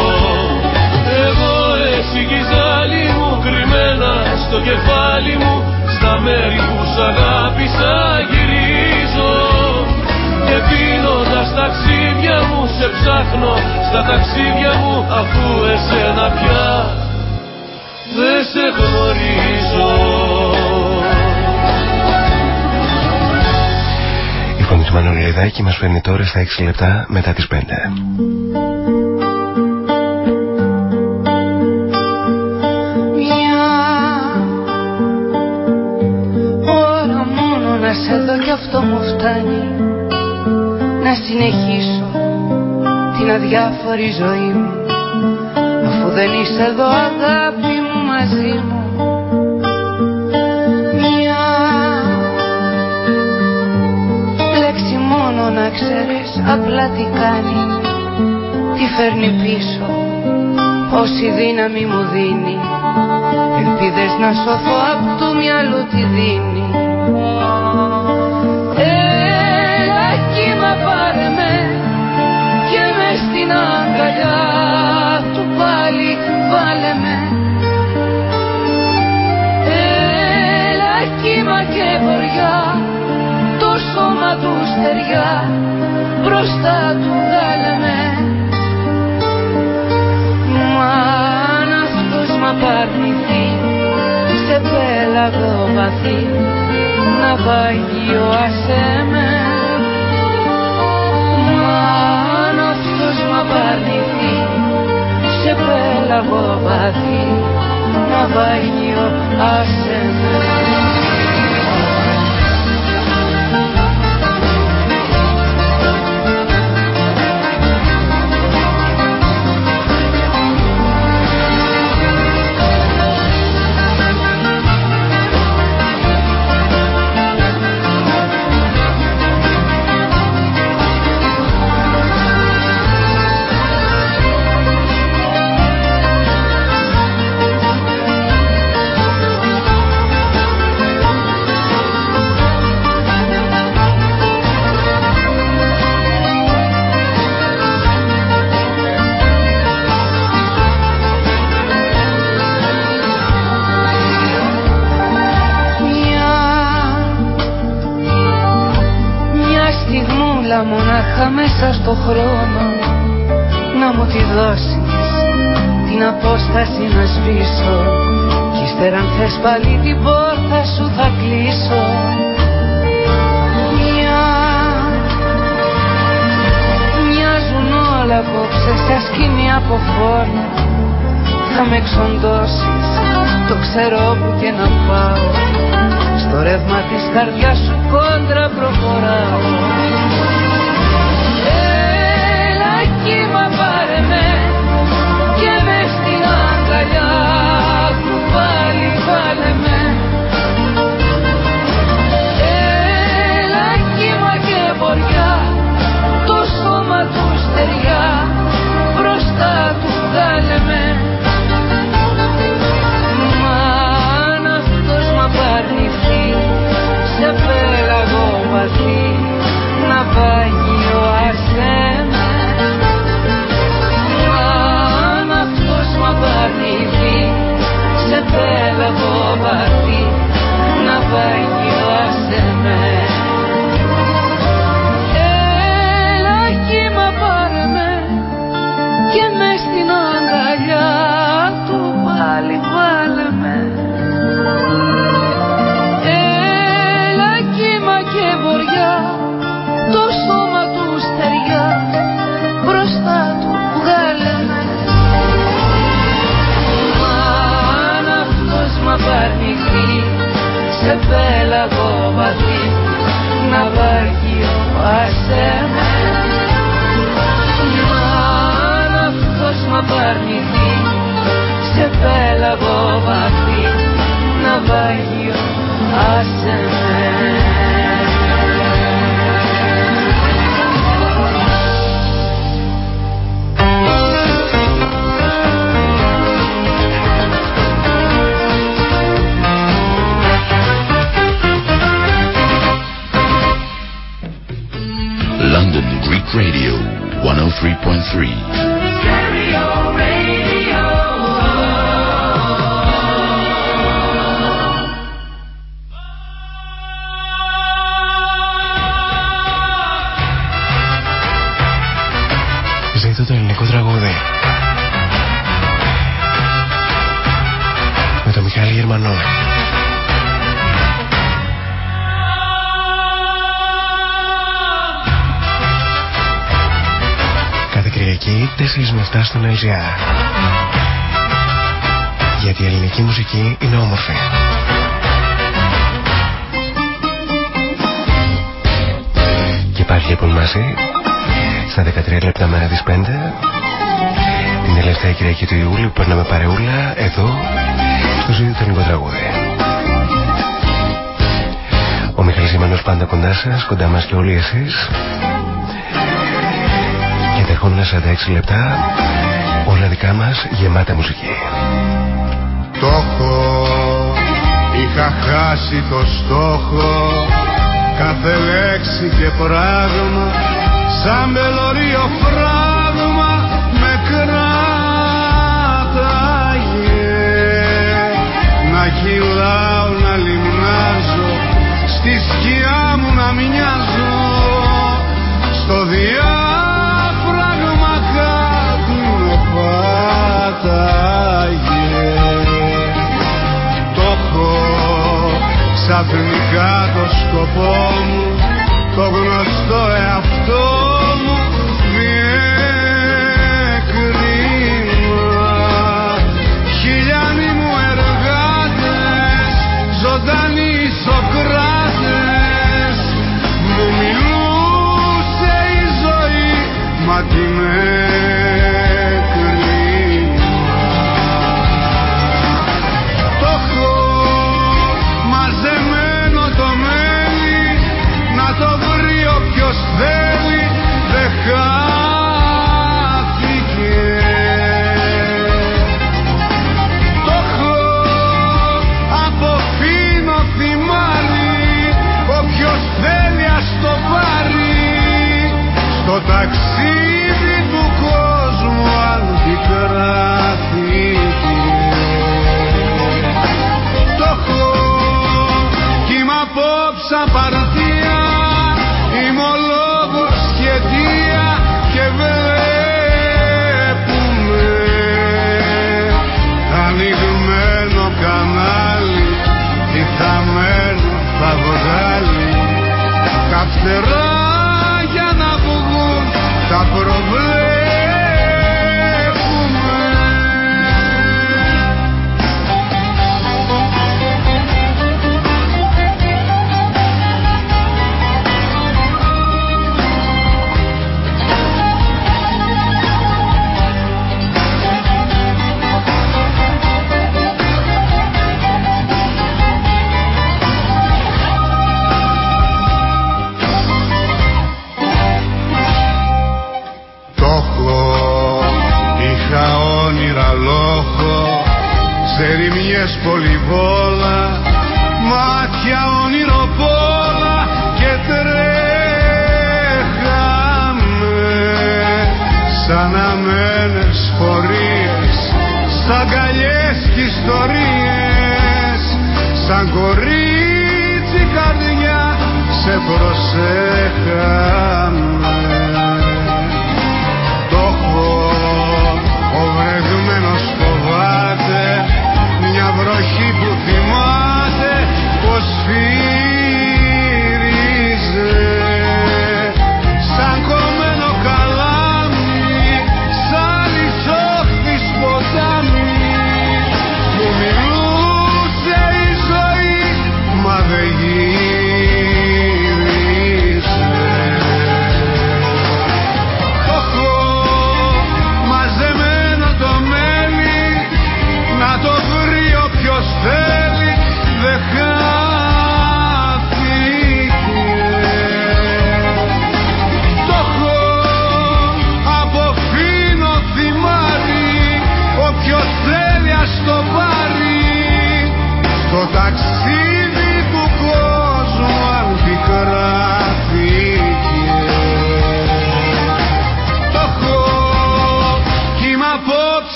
Εγώ εσύ ζάλι μου κρυμμένα στο κεφάλι μου στα μέρη που σ' αγάπησα γυρίζω. και πίνοντας ταξίδια μου σε ψάχνω στα ταξίδια μου αφού εσένα πια σε γνωρίζω. Η φωνή του Μανολιδάκη μας φέρνει τώρα στα 6 λεπτά μετά τις 5 Μια ώρα μόνο να σε δω κι αυτό μου φτάνει να συνεχίσω την αδιάφορη ζωή μου. Αφού δεν είσαι εδώ αγάπη μου μαζί μου. Μια λέξη μόνο να ξέρεις απλά τι κάνει τι φέρνει πίσω όση δύναμη μου δίνει. Ελπίδες να σωθώ απ' του μυαλού τη δίνει και βοριά το σώμα τους στεριά μπροστά του βγάλε με Μα αν αυτός μ' απαρνηθεί σε πέλαγο βαθύ ναυάγιο άσε με Μα αν αυτός μ' απαρνηθεί σε πέλαγο βαθύ ναυάγιο άσε με στιγμούλα μονάχα μέσα στο χρόνο Να μου τη δώσεις Την απόσταση να σβήσω. Κι ύστερα αν θες πάλι την πόρτα σου θα κλείσω. Μια Μοιάζουν όλα απόψε σαν σκηνή από φόρμα Θα με εξοντώσεις Το ξέρω που και να πάω. Στο ρεύμα της καρδιάς σου κόντρα προχωράω αγκαλιά του πάλι βάλε με Έλα κύμα και βοριά το σώμα τους στεριά away. Σε πέλαγο βαθύ ναυάγιο άσε με Μα αν αυτός μ' απαρνηθεί σε πέλαγο βαθύ ναυάγιο άσε με London Radio 103.3. στον LGR. Γιατί η ελληνική μουσική είναι όμορφη. Και πάλι λοιπόν μαζί στα 13 λεπτά μέρα τις 5 την τελευταία Κυριακή του Ιούλη που περνάμε παρεούλα εδώ στο ζήτητο ελληνικό τραγούδι. Ο Μιχαλής Ζημανός πάντα κοντά σας, κοντά μας και όλοι εσείς και τα ερχόμενα 46 λεπτά. Όλα δικά μας γεμάτα μουσική. Το έχω, είχα χάσει το στόχο. Κάθε λέξη και πράγμα σαν μελωρίο φράγμα με κράταγε. Να κυλάω να λιμνάζω στη σκιά μου να μοιάζω στο διάφραγμα ξαφνικά το σκοπό μου το γνωστό εαυτό μου διεκρίμα χιλιάνοι μου εργάτες ζωντανοί Σοκράτες μου μιλούσε η ζωή μα τι με ταξίδι του κόσμου αν πικράθηκε Το έχω κι είμαι απόψε απαρτία είμαι ο λόγος και αιτία και βλέπουμε. Ανοιγμένο κανάλι τι θαμένο θα βγάλει τα ρημιές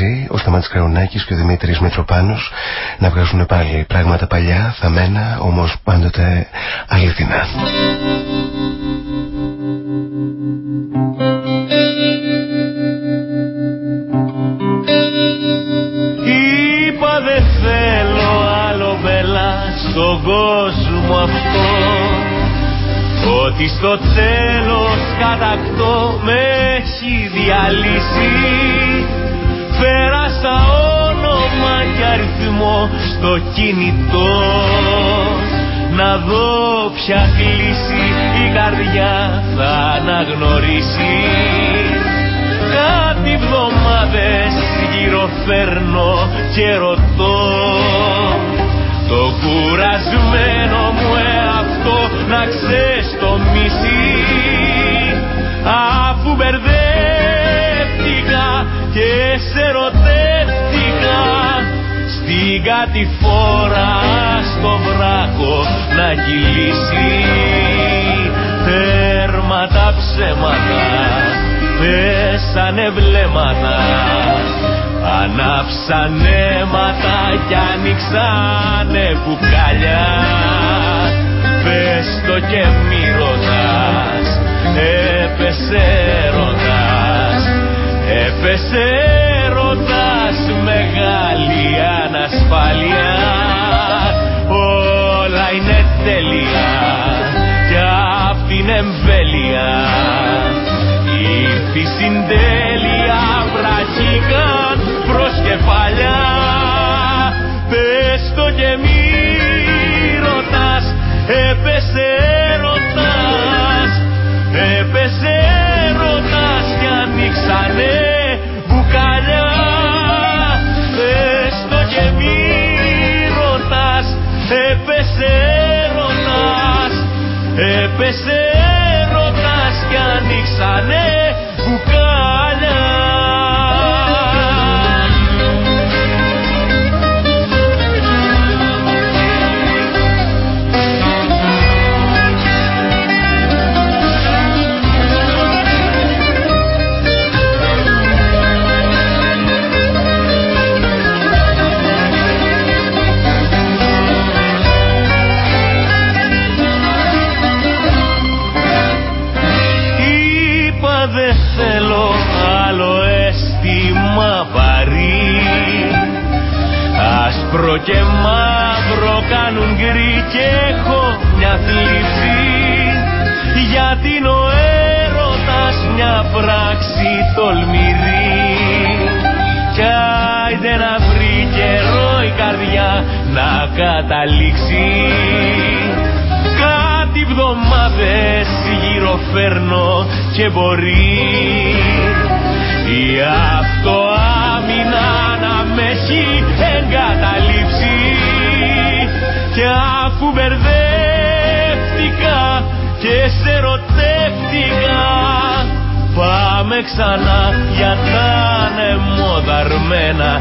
μαζί, ο Σταμάτης Κραουνάκης και ο Δημήτρης Μητροπάνος να βγάζουν πάλι πράγματα παλιά, θαμμένα, όμως πάντοτε αληθινά. Είπα δεν θέλω άλλο μπελά στον κόσμο αυτό ότι στο τέλος κατακτώ με έχει διαλύσει Πέρασα όνομα και αριθμό στο κινητό. Να δω ποια κλίση η καρδιά θα αναγνωρίσει. Κάτι βδομάδες γυροφέρνω και ρωτώ. Το κουρασμένο μου εαυτό να ξεστομίσει αφού μπερδεύτηκα και σε ρωτεύτηκα στην κατηφόρα στο βράχο να κυλήσει. Τέρμα τα ψέματα πέσανε βλέμματα Ανάψαν αίματα κι άνοιξανε μπουκάλια. Πες το και μη ρωτάς, έπεσε ρωτάς. Έπεσε ανασφάλεια Όλα είναι τέλεια κι απ' την εμβέλεια. Ήρθει συντέλεια βραχήκαν προς κεφαλιά Πες το και μη και μαύρο κάνουν γκρι και έχω μια θλίψη Γιατί είναι ο έρωτας μια πράξη τολμηρή. Κι άιντε να βρει καιρό η καρδιά να καταλήξει. Κάτι βδομάδες γυροφέρνω και μπορεί. Η αυτοάμυνα να με έχει ξανά για να είναι μοδαρμένα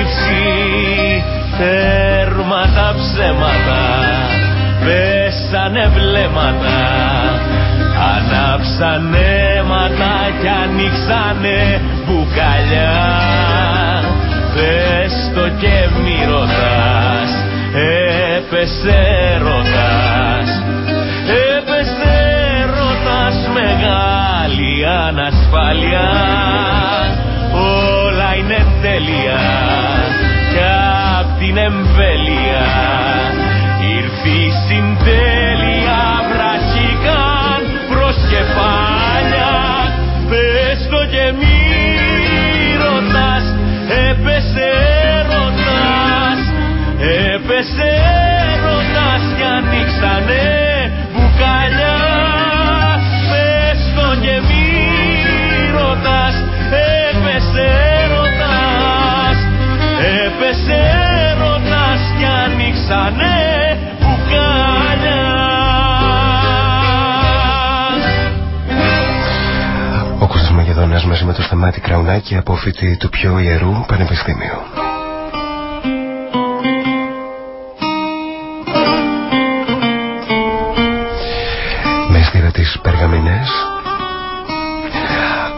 ύψη τέρμα τα ψέματα πέσανε βλέμματα. Ανάψαν αίματα κι ανοίξανε μπουκαλιά Πες το και μη ρωτάς, έπεσε ρωτάς. Έπεσε ρωτάς μεγάλη ανασφάλεια Όλα είναι τέλεια. Κι απ' την εμβέλεια Ήρθε η συντέλεια. Βραχήκαν προς κεφάλια. Πες το και μαζί με το Σταμάτη Κραουνάκη από φοιτή του πιο ιερού Πανεπιστήμιου. Με στήρα τις περγαμινές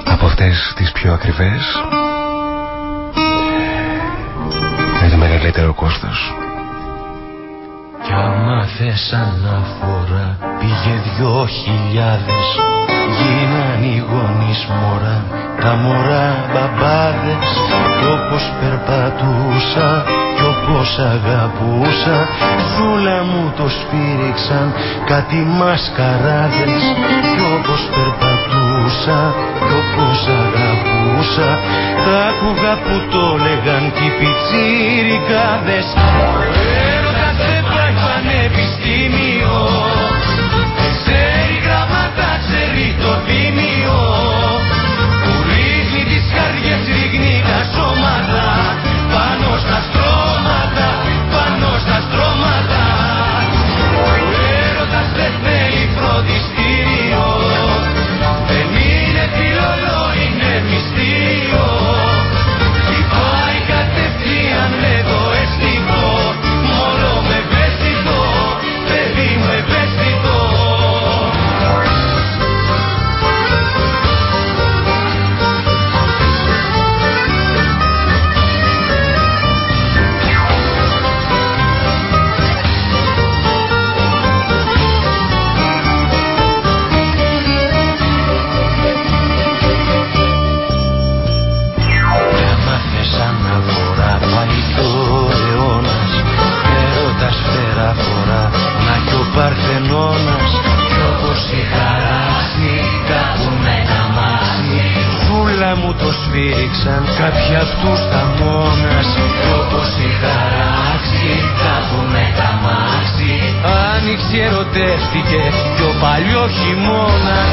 από αυτές τις πιο ακριβές με το μεγαλύτερο κόστος. Κι άμα θες αναφορά πήγε δυο χιλιάδες Γίναν οι γονείς μωρά, τα μωρά μπαμπάδες Κι όπως περπατούσα κι όπως αγαπούσα Ζούλα μου το σφύριξαν κάτι μασκαράδες Κι όπως περπατούσα κι όπως αγαπούσα Τα άκουγα που το λέγαν κι οι πιτσίρικάδες πανεπιστήμιο Ξέρει σφύριξαν κάποιοι αυτούς τα μόνας Κι όπως η χαράση κάπου με τα μάση Άνοιξε ερωτεύτηκε κι ο παλιός χειμώνας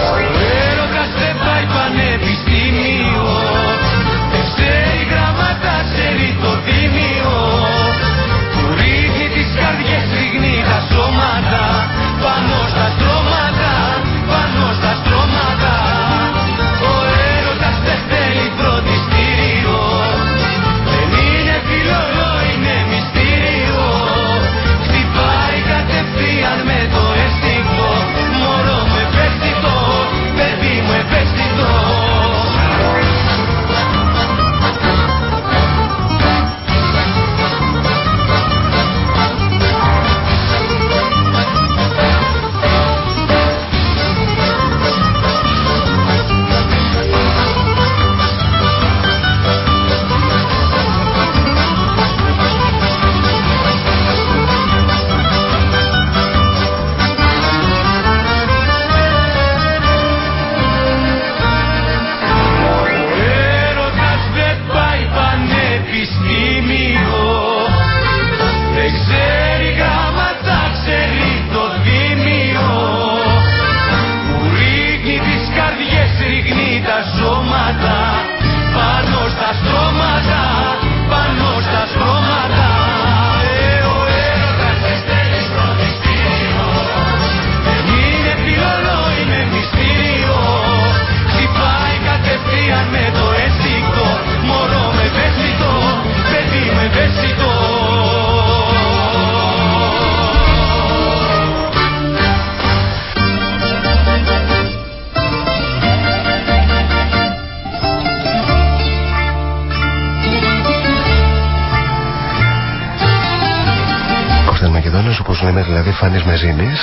Μεζίνης.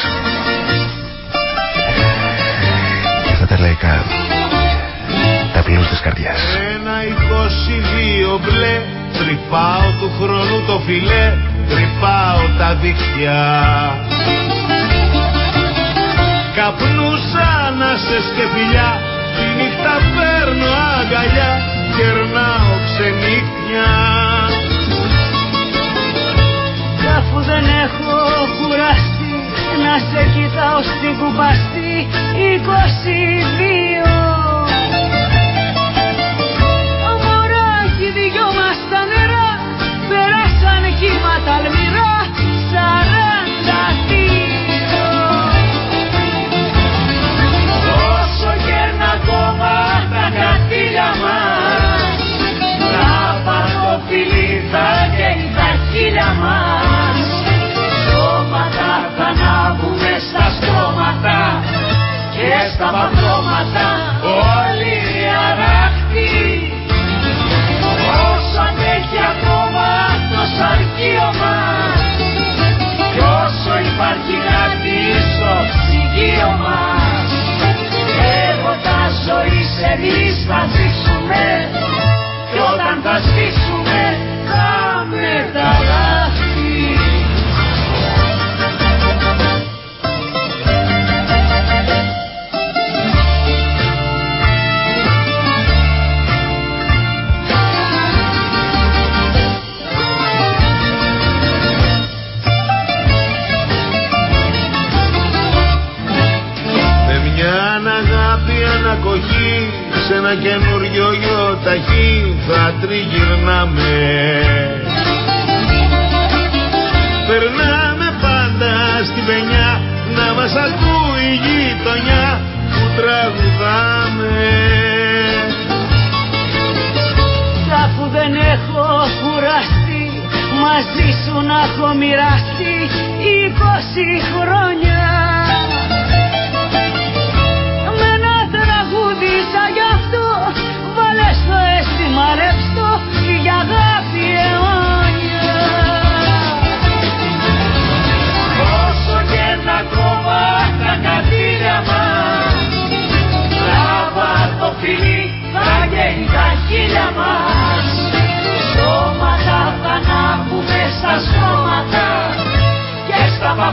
Και αυτά τα λαϊκά. Τα πλούς της καρδιάς. Ένα 22 μπλε Τρυπάω του χρόνου το φιλέ Τρυπάω τα δίχτυα. Καπνούς άνασες και φιλιά Τη νύχτα παίρνω αγκαλιά Κερνάω ξενύχτια. Κι αφού δεν έχω κουραστεί να σε κοιτάω στην κουπαστή 22 Αμοράκι δυο μας τα νερά περάσαν κύματα αλμυρά σαράντα δύο. Όσο κέρνα ακόμα τα κατήλια μας να πάρω το φιλί θα καίει τα χείλια μας στα βαθώματα όλοι οι αράχτοι Όσα έχει ακόμα το σαρκίωμα. Μας κι όσο υπάρχει κάτι στο ψυγείο μας τα ζωή σε εμείς θα ζήσουμε κι όταν θα σβήσουμε σε ένα καινούριο ταχύ θα τριγυρνάμε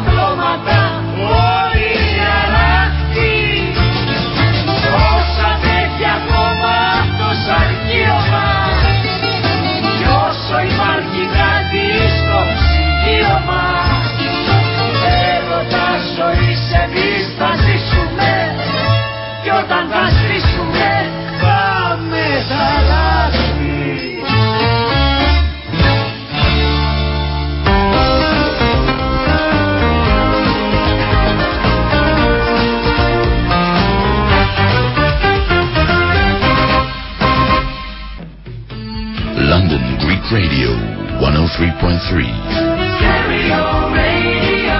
στα παπλώματα όλοι Radio 103.3. Stereo radio.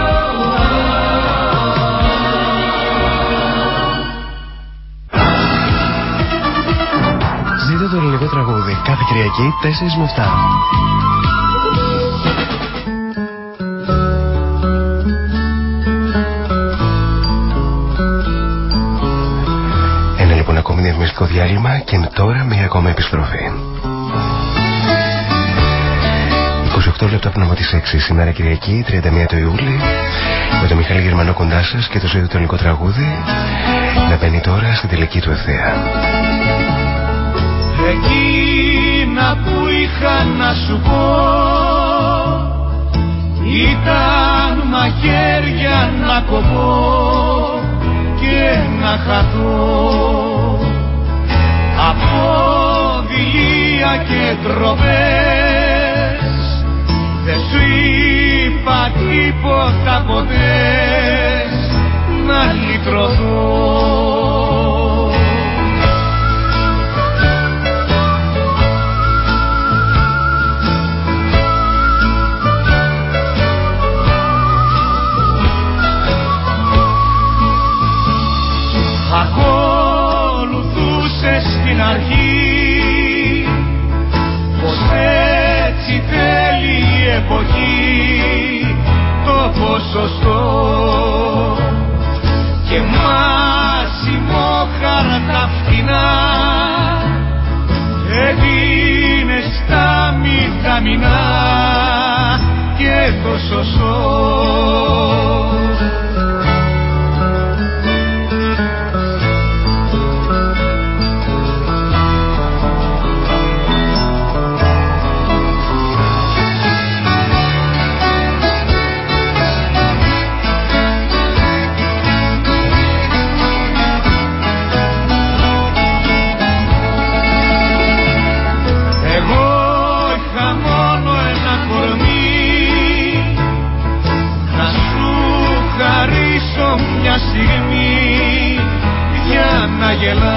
Ζείτε το ελληνικό τραγούδι κάθε Κυριακή 4 με 7. Ένα λοιπόν ακόμη διαφημιστικό διάλειμμα και τώρα μια ακόμα επιστροφή. 28 λεπτά πριν από τις 6 σήμερα Κυριακή 31 το Ιούλη. Με τον Μιχάλη Γερμανό κοντά σας και το ζωή του ελληνικό τραγούδι. Να μπαίνει τώρα στην τελική του ευθεία. Εκείνα που είχα να σου πω Ήταν μαχαίρια να κοπώ και να χαθώ. Από δειλία και τροπές Δεν σου είπα τίποτα ποτές να λυτρωθώ. Ακολουθούσες στην αρχή Πως έτσι θέλει η εποχή Το ποσοστό. Και μάσιμο χαρτά φτηνά Έδινε στα μηχαμινά Και το σωσό calle la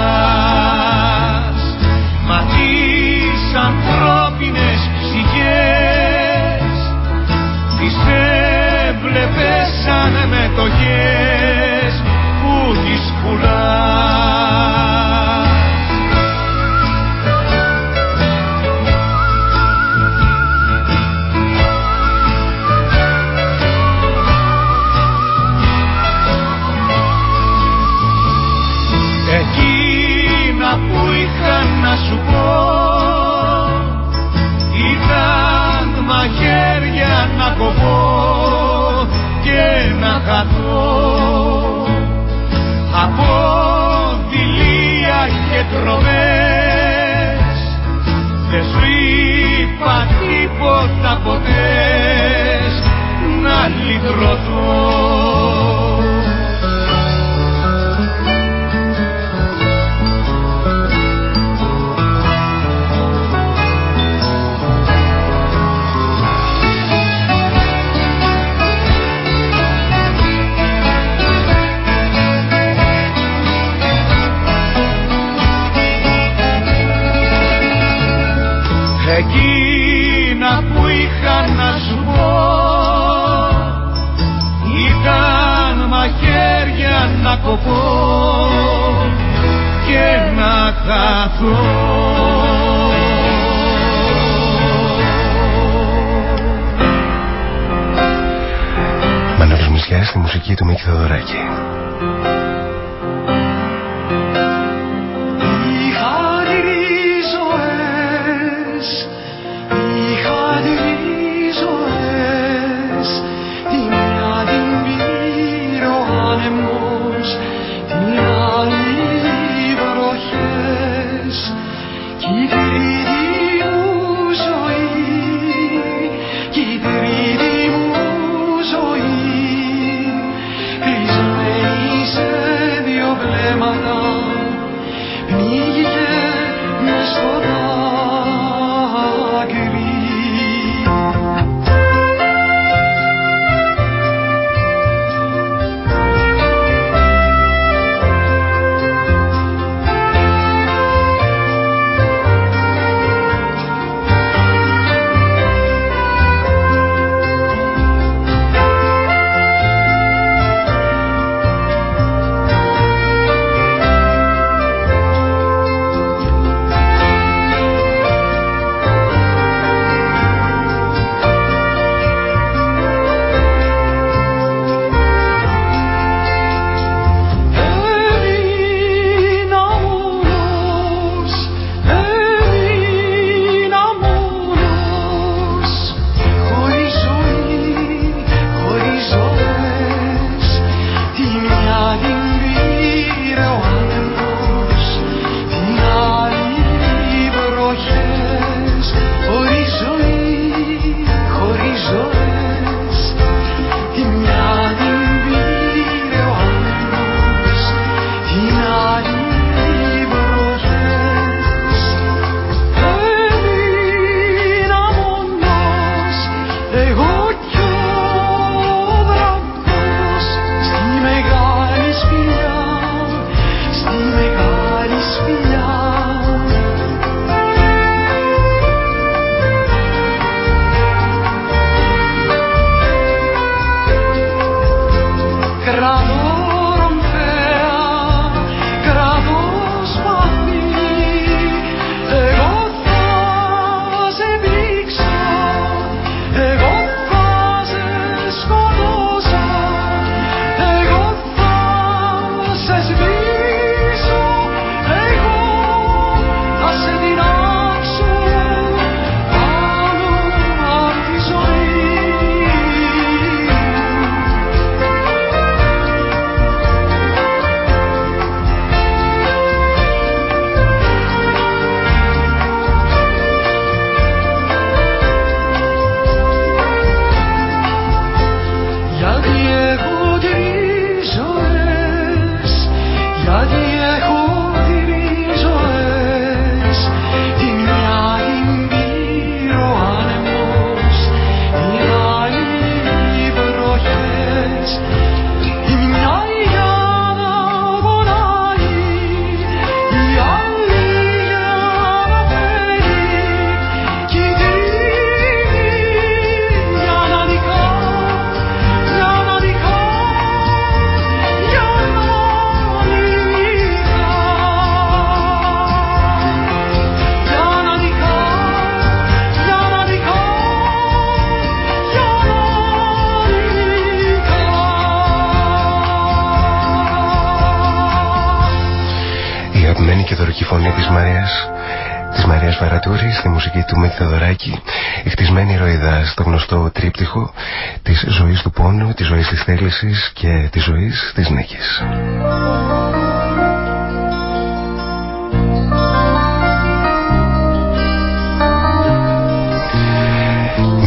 και της ζωής της νίκης.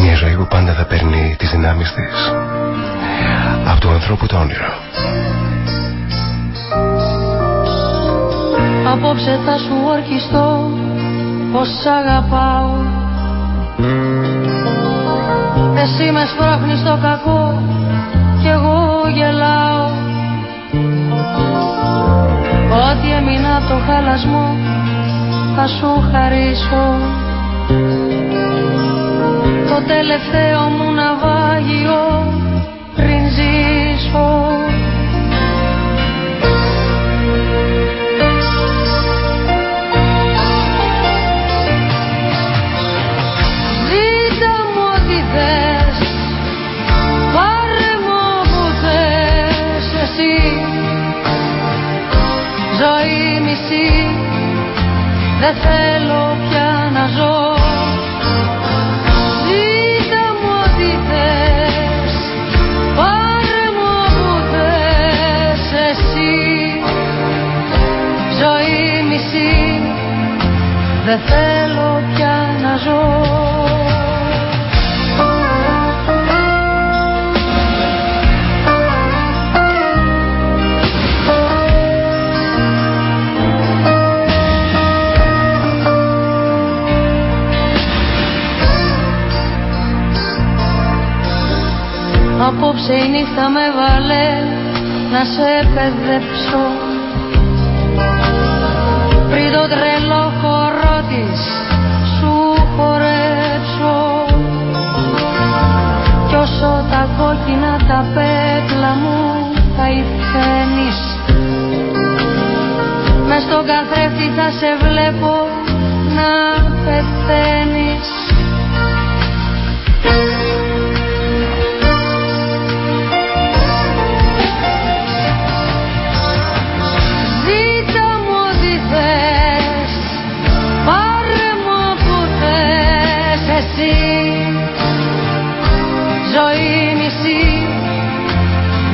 Μια ζωή που πάντα θα παίρνει τις δυνάμεις της από του ανθρώπου το όνειρο. Απόψε θα σου ορκιστώ πως σ' αγαπάω Εσύ με σπρώχνεις στο κακό θα σου χαρίσω. Το τελευταίο μου Δεν θέλω πια να ζω. Ζήτα μου ό,τι θες Πάρε μου όπου θες εσύ. Ζωή μισή Δεν θέλω νύχτα με βάλε να σε παιδέψω Πριν το τρελό χορό της σου χορέψω. Κι όσο τα κόκκινα τα πέτλα μου θα υφαίνεις. Μες στον καθρέφτη θα σε βλέπω να πεθαίνεις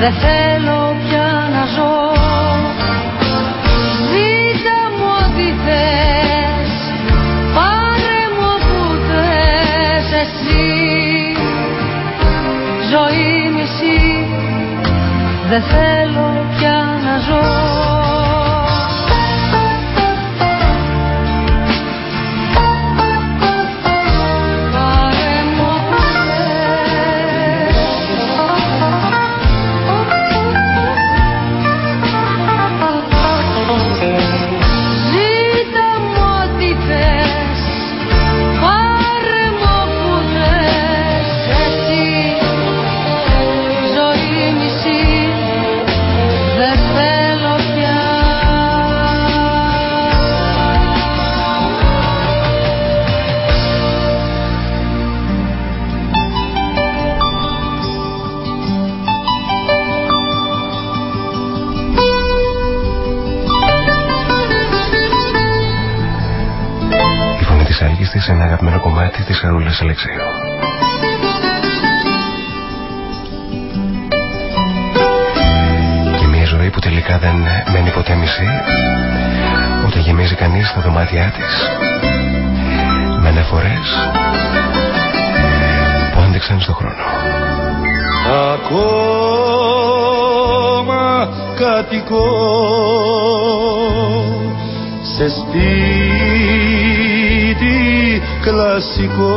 Δεν θέλω πια να ζω. Ζήτα μου ό,τι θες Πάρε μου όπου θες εσύ. Ζωή μισή Δεν θέλω σε ένα αγαπημένο κομμάτι της Χαρούλας Αλεξίου. Και μια ζωή που τελικά δεν μένει ποτέ μισή ούτε γεμίζει κανείς στα δωμάτια της με αναφορές που άντεξαν στο χρόνο. Ακόμα κατοικώ σε σπίτι κλασικό.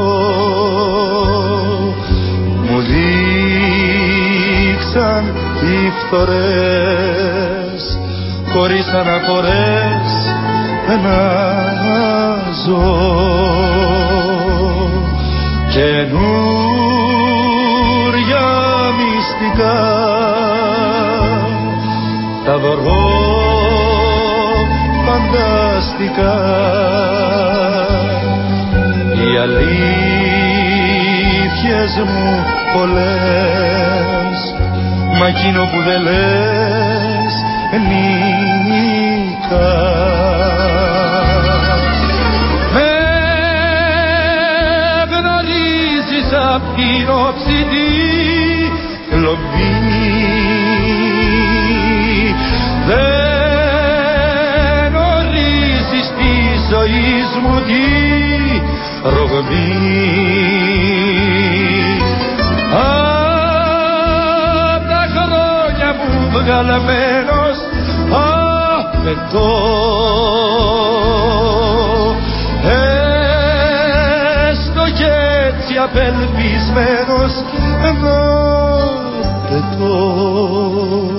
Μου δείξαν οι φθορές χωρίς αναφορές να ζω καινούρια μυστικά αλήθειες μου πολλές. Μα εκείνο που δεν λες νίκα Με γνωρίζεις απ' την οψητή λομπή δεν γνωρίζεις τη ζωή μου στιγμή Α, τα χρόνια μου βγαλαμένος απαιτώ Έστω κι έτσι απελπισμένος να πετώ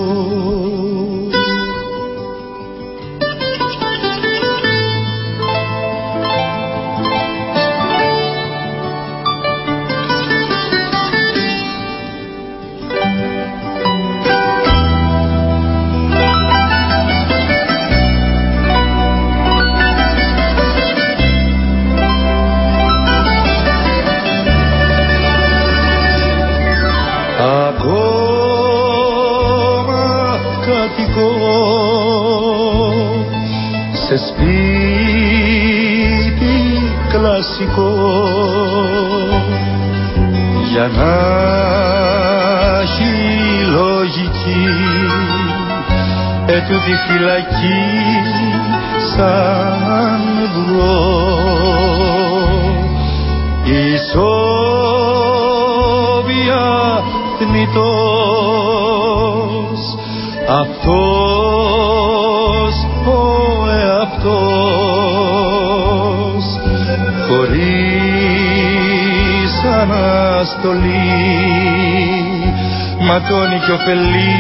για να έχει λογική ετούτη φυλακή σαν βρω ισόβια θνητός αναστολή. Ματώνει κι ωφελεί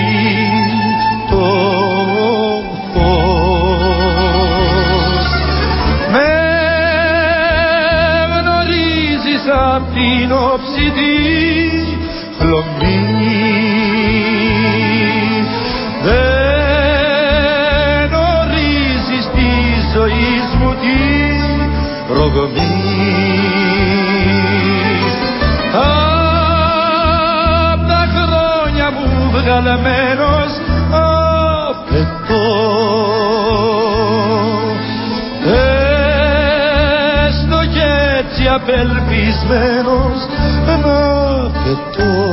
το φως. Με γνωρίζεις απ' την όψητη χλωμή. Δεν ορίζεις τη ζωή μου τη ρογμή βγαλμένος απαιτώ έστω κι έτσι απελπισμένος να πετώ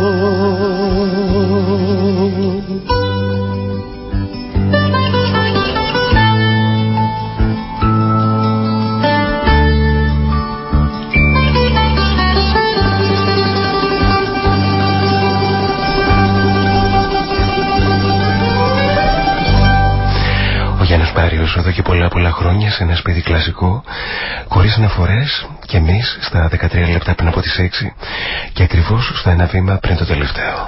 εδώ και πολλά πολλά χρόνια σε ένα σπίτι κλασικό χωρίς αναφορές και εμείς στα 13 λεπτά πριν από τις 6 και ακριβώς στο ένα βήμα πριν το τελευταίο.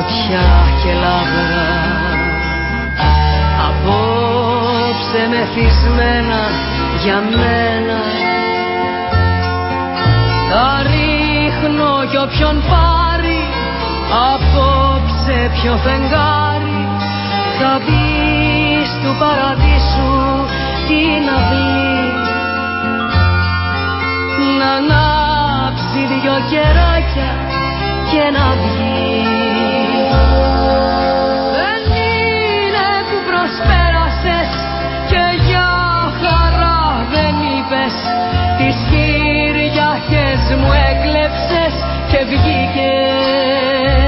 φωτιά και λάβουρα απόψε μεθυσμένα για μένα. Τα ρίχνω κι όποιον πάρει απόψε πιο φεγγάρι. Θα δεις του παραδείσου την αυλή να ανάψει δυο κεράκια και να βγει. μου έκλεψες και βγήκες.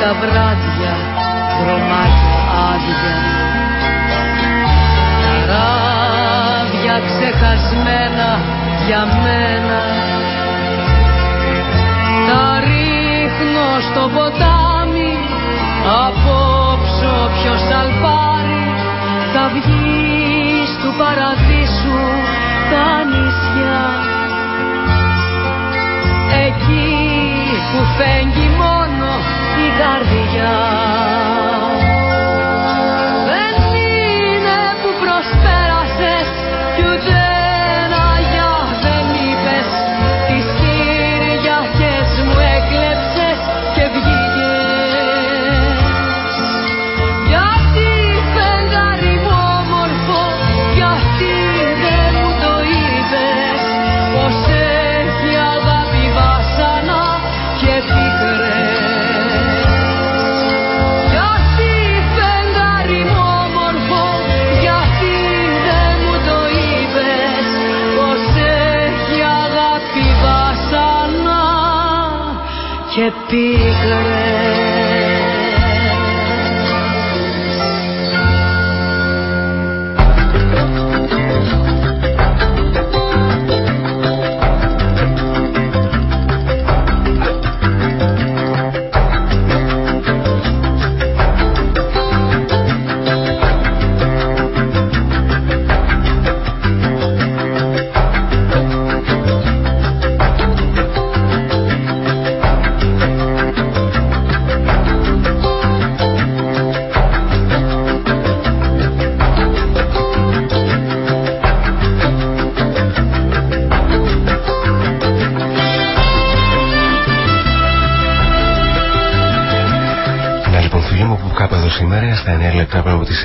τα βράδια δρομάκια άδεια. Καράβια ξεχασμένα για μένα. Τα ρίχνω στο ποτάμι Απόψω ποιος αλπάρει Θα βγει του παραδείσου τα νησιά. Εκεί που φέγγει καρδιά. και πίκρες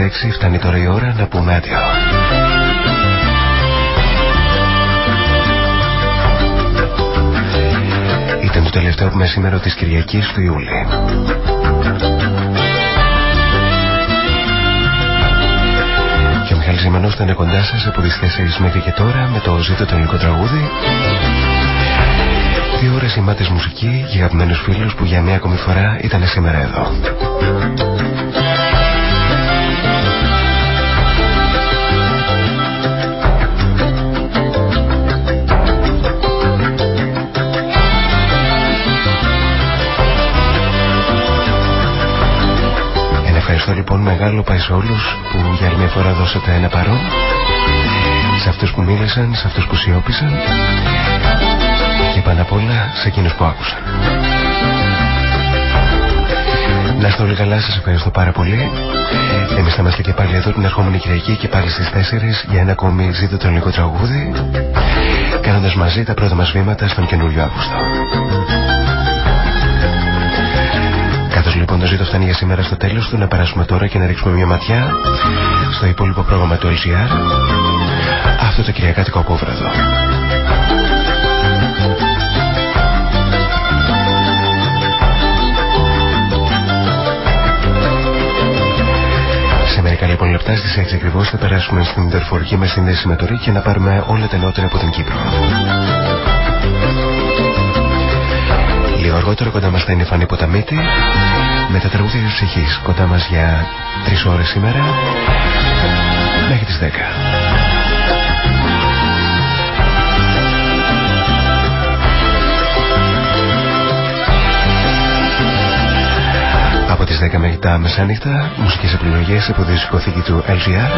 6 φτάνει τώρα η ώρα να πούμε άδειο. Ήταν το τελευταίο μεσήμερο της Κυριακής του Ιούλη. Και ο Μιχάλης Ζημανός ήταν κοντά σας από τις 4 μέχρι και τώρα με το ζήτο το ελληνικό τραγούδι Δύο ώρες γεμάτες μουσική για αγαπημένους φίλους που για μια ακόμη φορά ήταν σήμερα εδώ. Ευχαριστώ λοιπόν μεγάλο πάει σε όλους που για άλλη μια φορά δώσατε ένα παρόν σε αυτούς που μίλησαν, σε αυτούς που σιώπησαν και πάνω απ' όλα σε εκείνους που άκουσαν. Να είστε όλοι καλά, σας ευχαριστώ πάρα πολύ. Εμείς θα είμαστε και πάλι εδώ την ερχόμενη Κυριακή και πάλι στις 4 για ένα ακόμη ζήτο το ελληνικό τραγούδι κάνοντας μαζί τα πρώτα μας βήματα στον καινούριο Αύγουστο. Λοιπόν το ζήτο φτάνει για σήμερα στο τέλος του να περάσουμε τώρα και να ρίξουμε μια ματιά στο υπόλοιπο πρόγραμμα του LGR αυτό το κυριακάτικο απόβραδο. Σε μερικά λοιπόν λεπτά στις 6 ακριβώς θα περάσουμε στην δορυφορική μας σύνδεση με το ΡΙΚ και να πάρουμε όλα τα νεότερα από την Κύπρο. Λίγο αργότερο κοντά μας θα είναι η Φανή Ποταμίτη με τα τραγούδια της ψυχής. Κοντά μας για 3 ώρες σήμερα. Μέχρι τις 10. από τις 10 μέχρι τα μεσάνυχτα μουσικές επιλογές από τη δισκοθήκη του LGR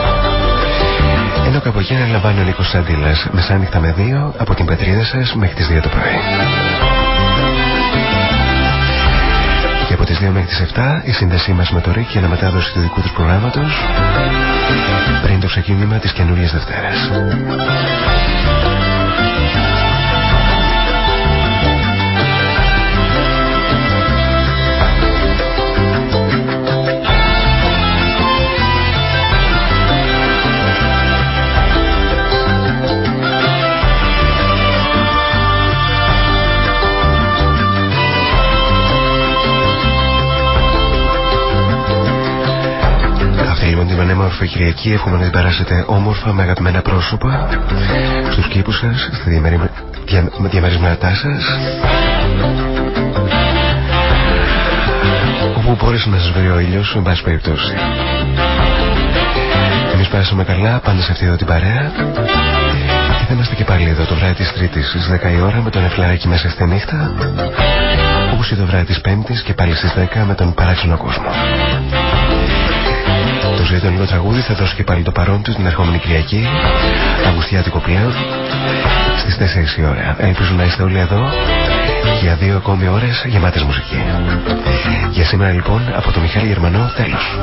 ενώ κάπου εκεί αναλαμβάνει ο Νίκος Σαντήλας. Μεσάνυχτα με 2 από την πατρίδα σας μέχρι τις 2 το πρωί 2 μέχρι τις 7 η σύνδεσή μας με το ΡΙΚ για να μετάδοση του δικού τους προγράμματος πριν το ξεκίνημα της καινούριας Δευτέρας Κυριακή εύχομαι να την περάσετε όμορφα με αγαπημένα πρόσωπα στους κήπους σας, στη διαμερι... δια... διαμερισμάτά σας όπου μπόρεσε να σας βρει ο ήλιος, εν πάση περιπτώσει. Εμείς πέρασαμε καλά πάντα σε αυτή εδώ την παρέα και θα είμαστε και πάλι εδώ το βράδυ της Τρίτης στις 10 η ώρα με τον Εφλαράκι μέσα στη νύχτα όπως και το βράδυ της Πέμπτης και πάλι στις 10 με τον παράξενο κόσμο. Το ζωή λίγο τραγούδι θα δώσει και πάλι το παρόν τους την ερχόμενη Κυριακή, Αυγουστιάτικο πλέον, στις 4 η ώρα. Ελπίζω να είστε όλοι εδώ για δύο ακόμη ώρες γεμάτες μουσική. Για σήμερα λοιπόν από το Μιχάλη Γερμανό τέλος.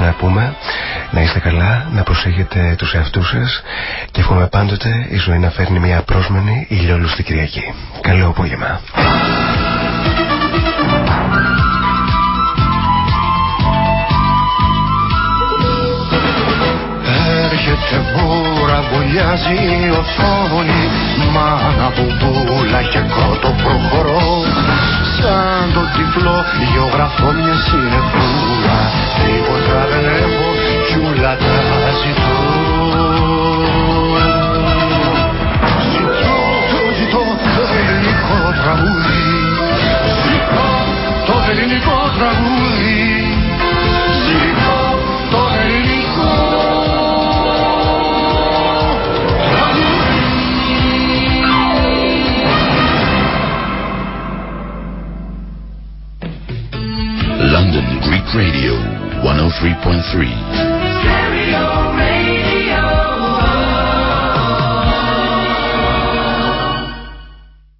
Να πούμε να είστε καλά, να προσέχετε τους εαυτούς σας και εύχομαι πάντοτε η ζωή να φέρνει μια πρόσμενη ηλιόλουστη Κυριακή. Καλό απόγευμα. Έρχεται μπούρα βουλιάζει η οθόνη Μάνα μπουμπούλα και κότο προχωρώ. Σαν το τυφλό γεωγραφώ μια συνεχούλα Τίποτα δεν έχω κι ούλα τα ζητώ. Ζητώ, ζητώ το ελληνικό τραγούδι. Ζητώ το ελληνικό τραγούδι Radio 103.3. Stereo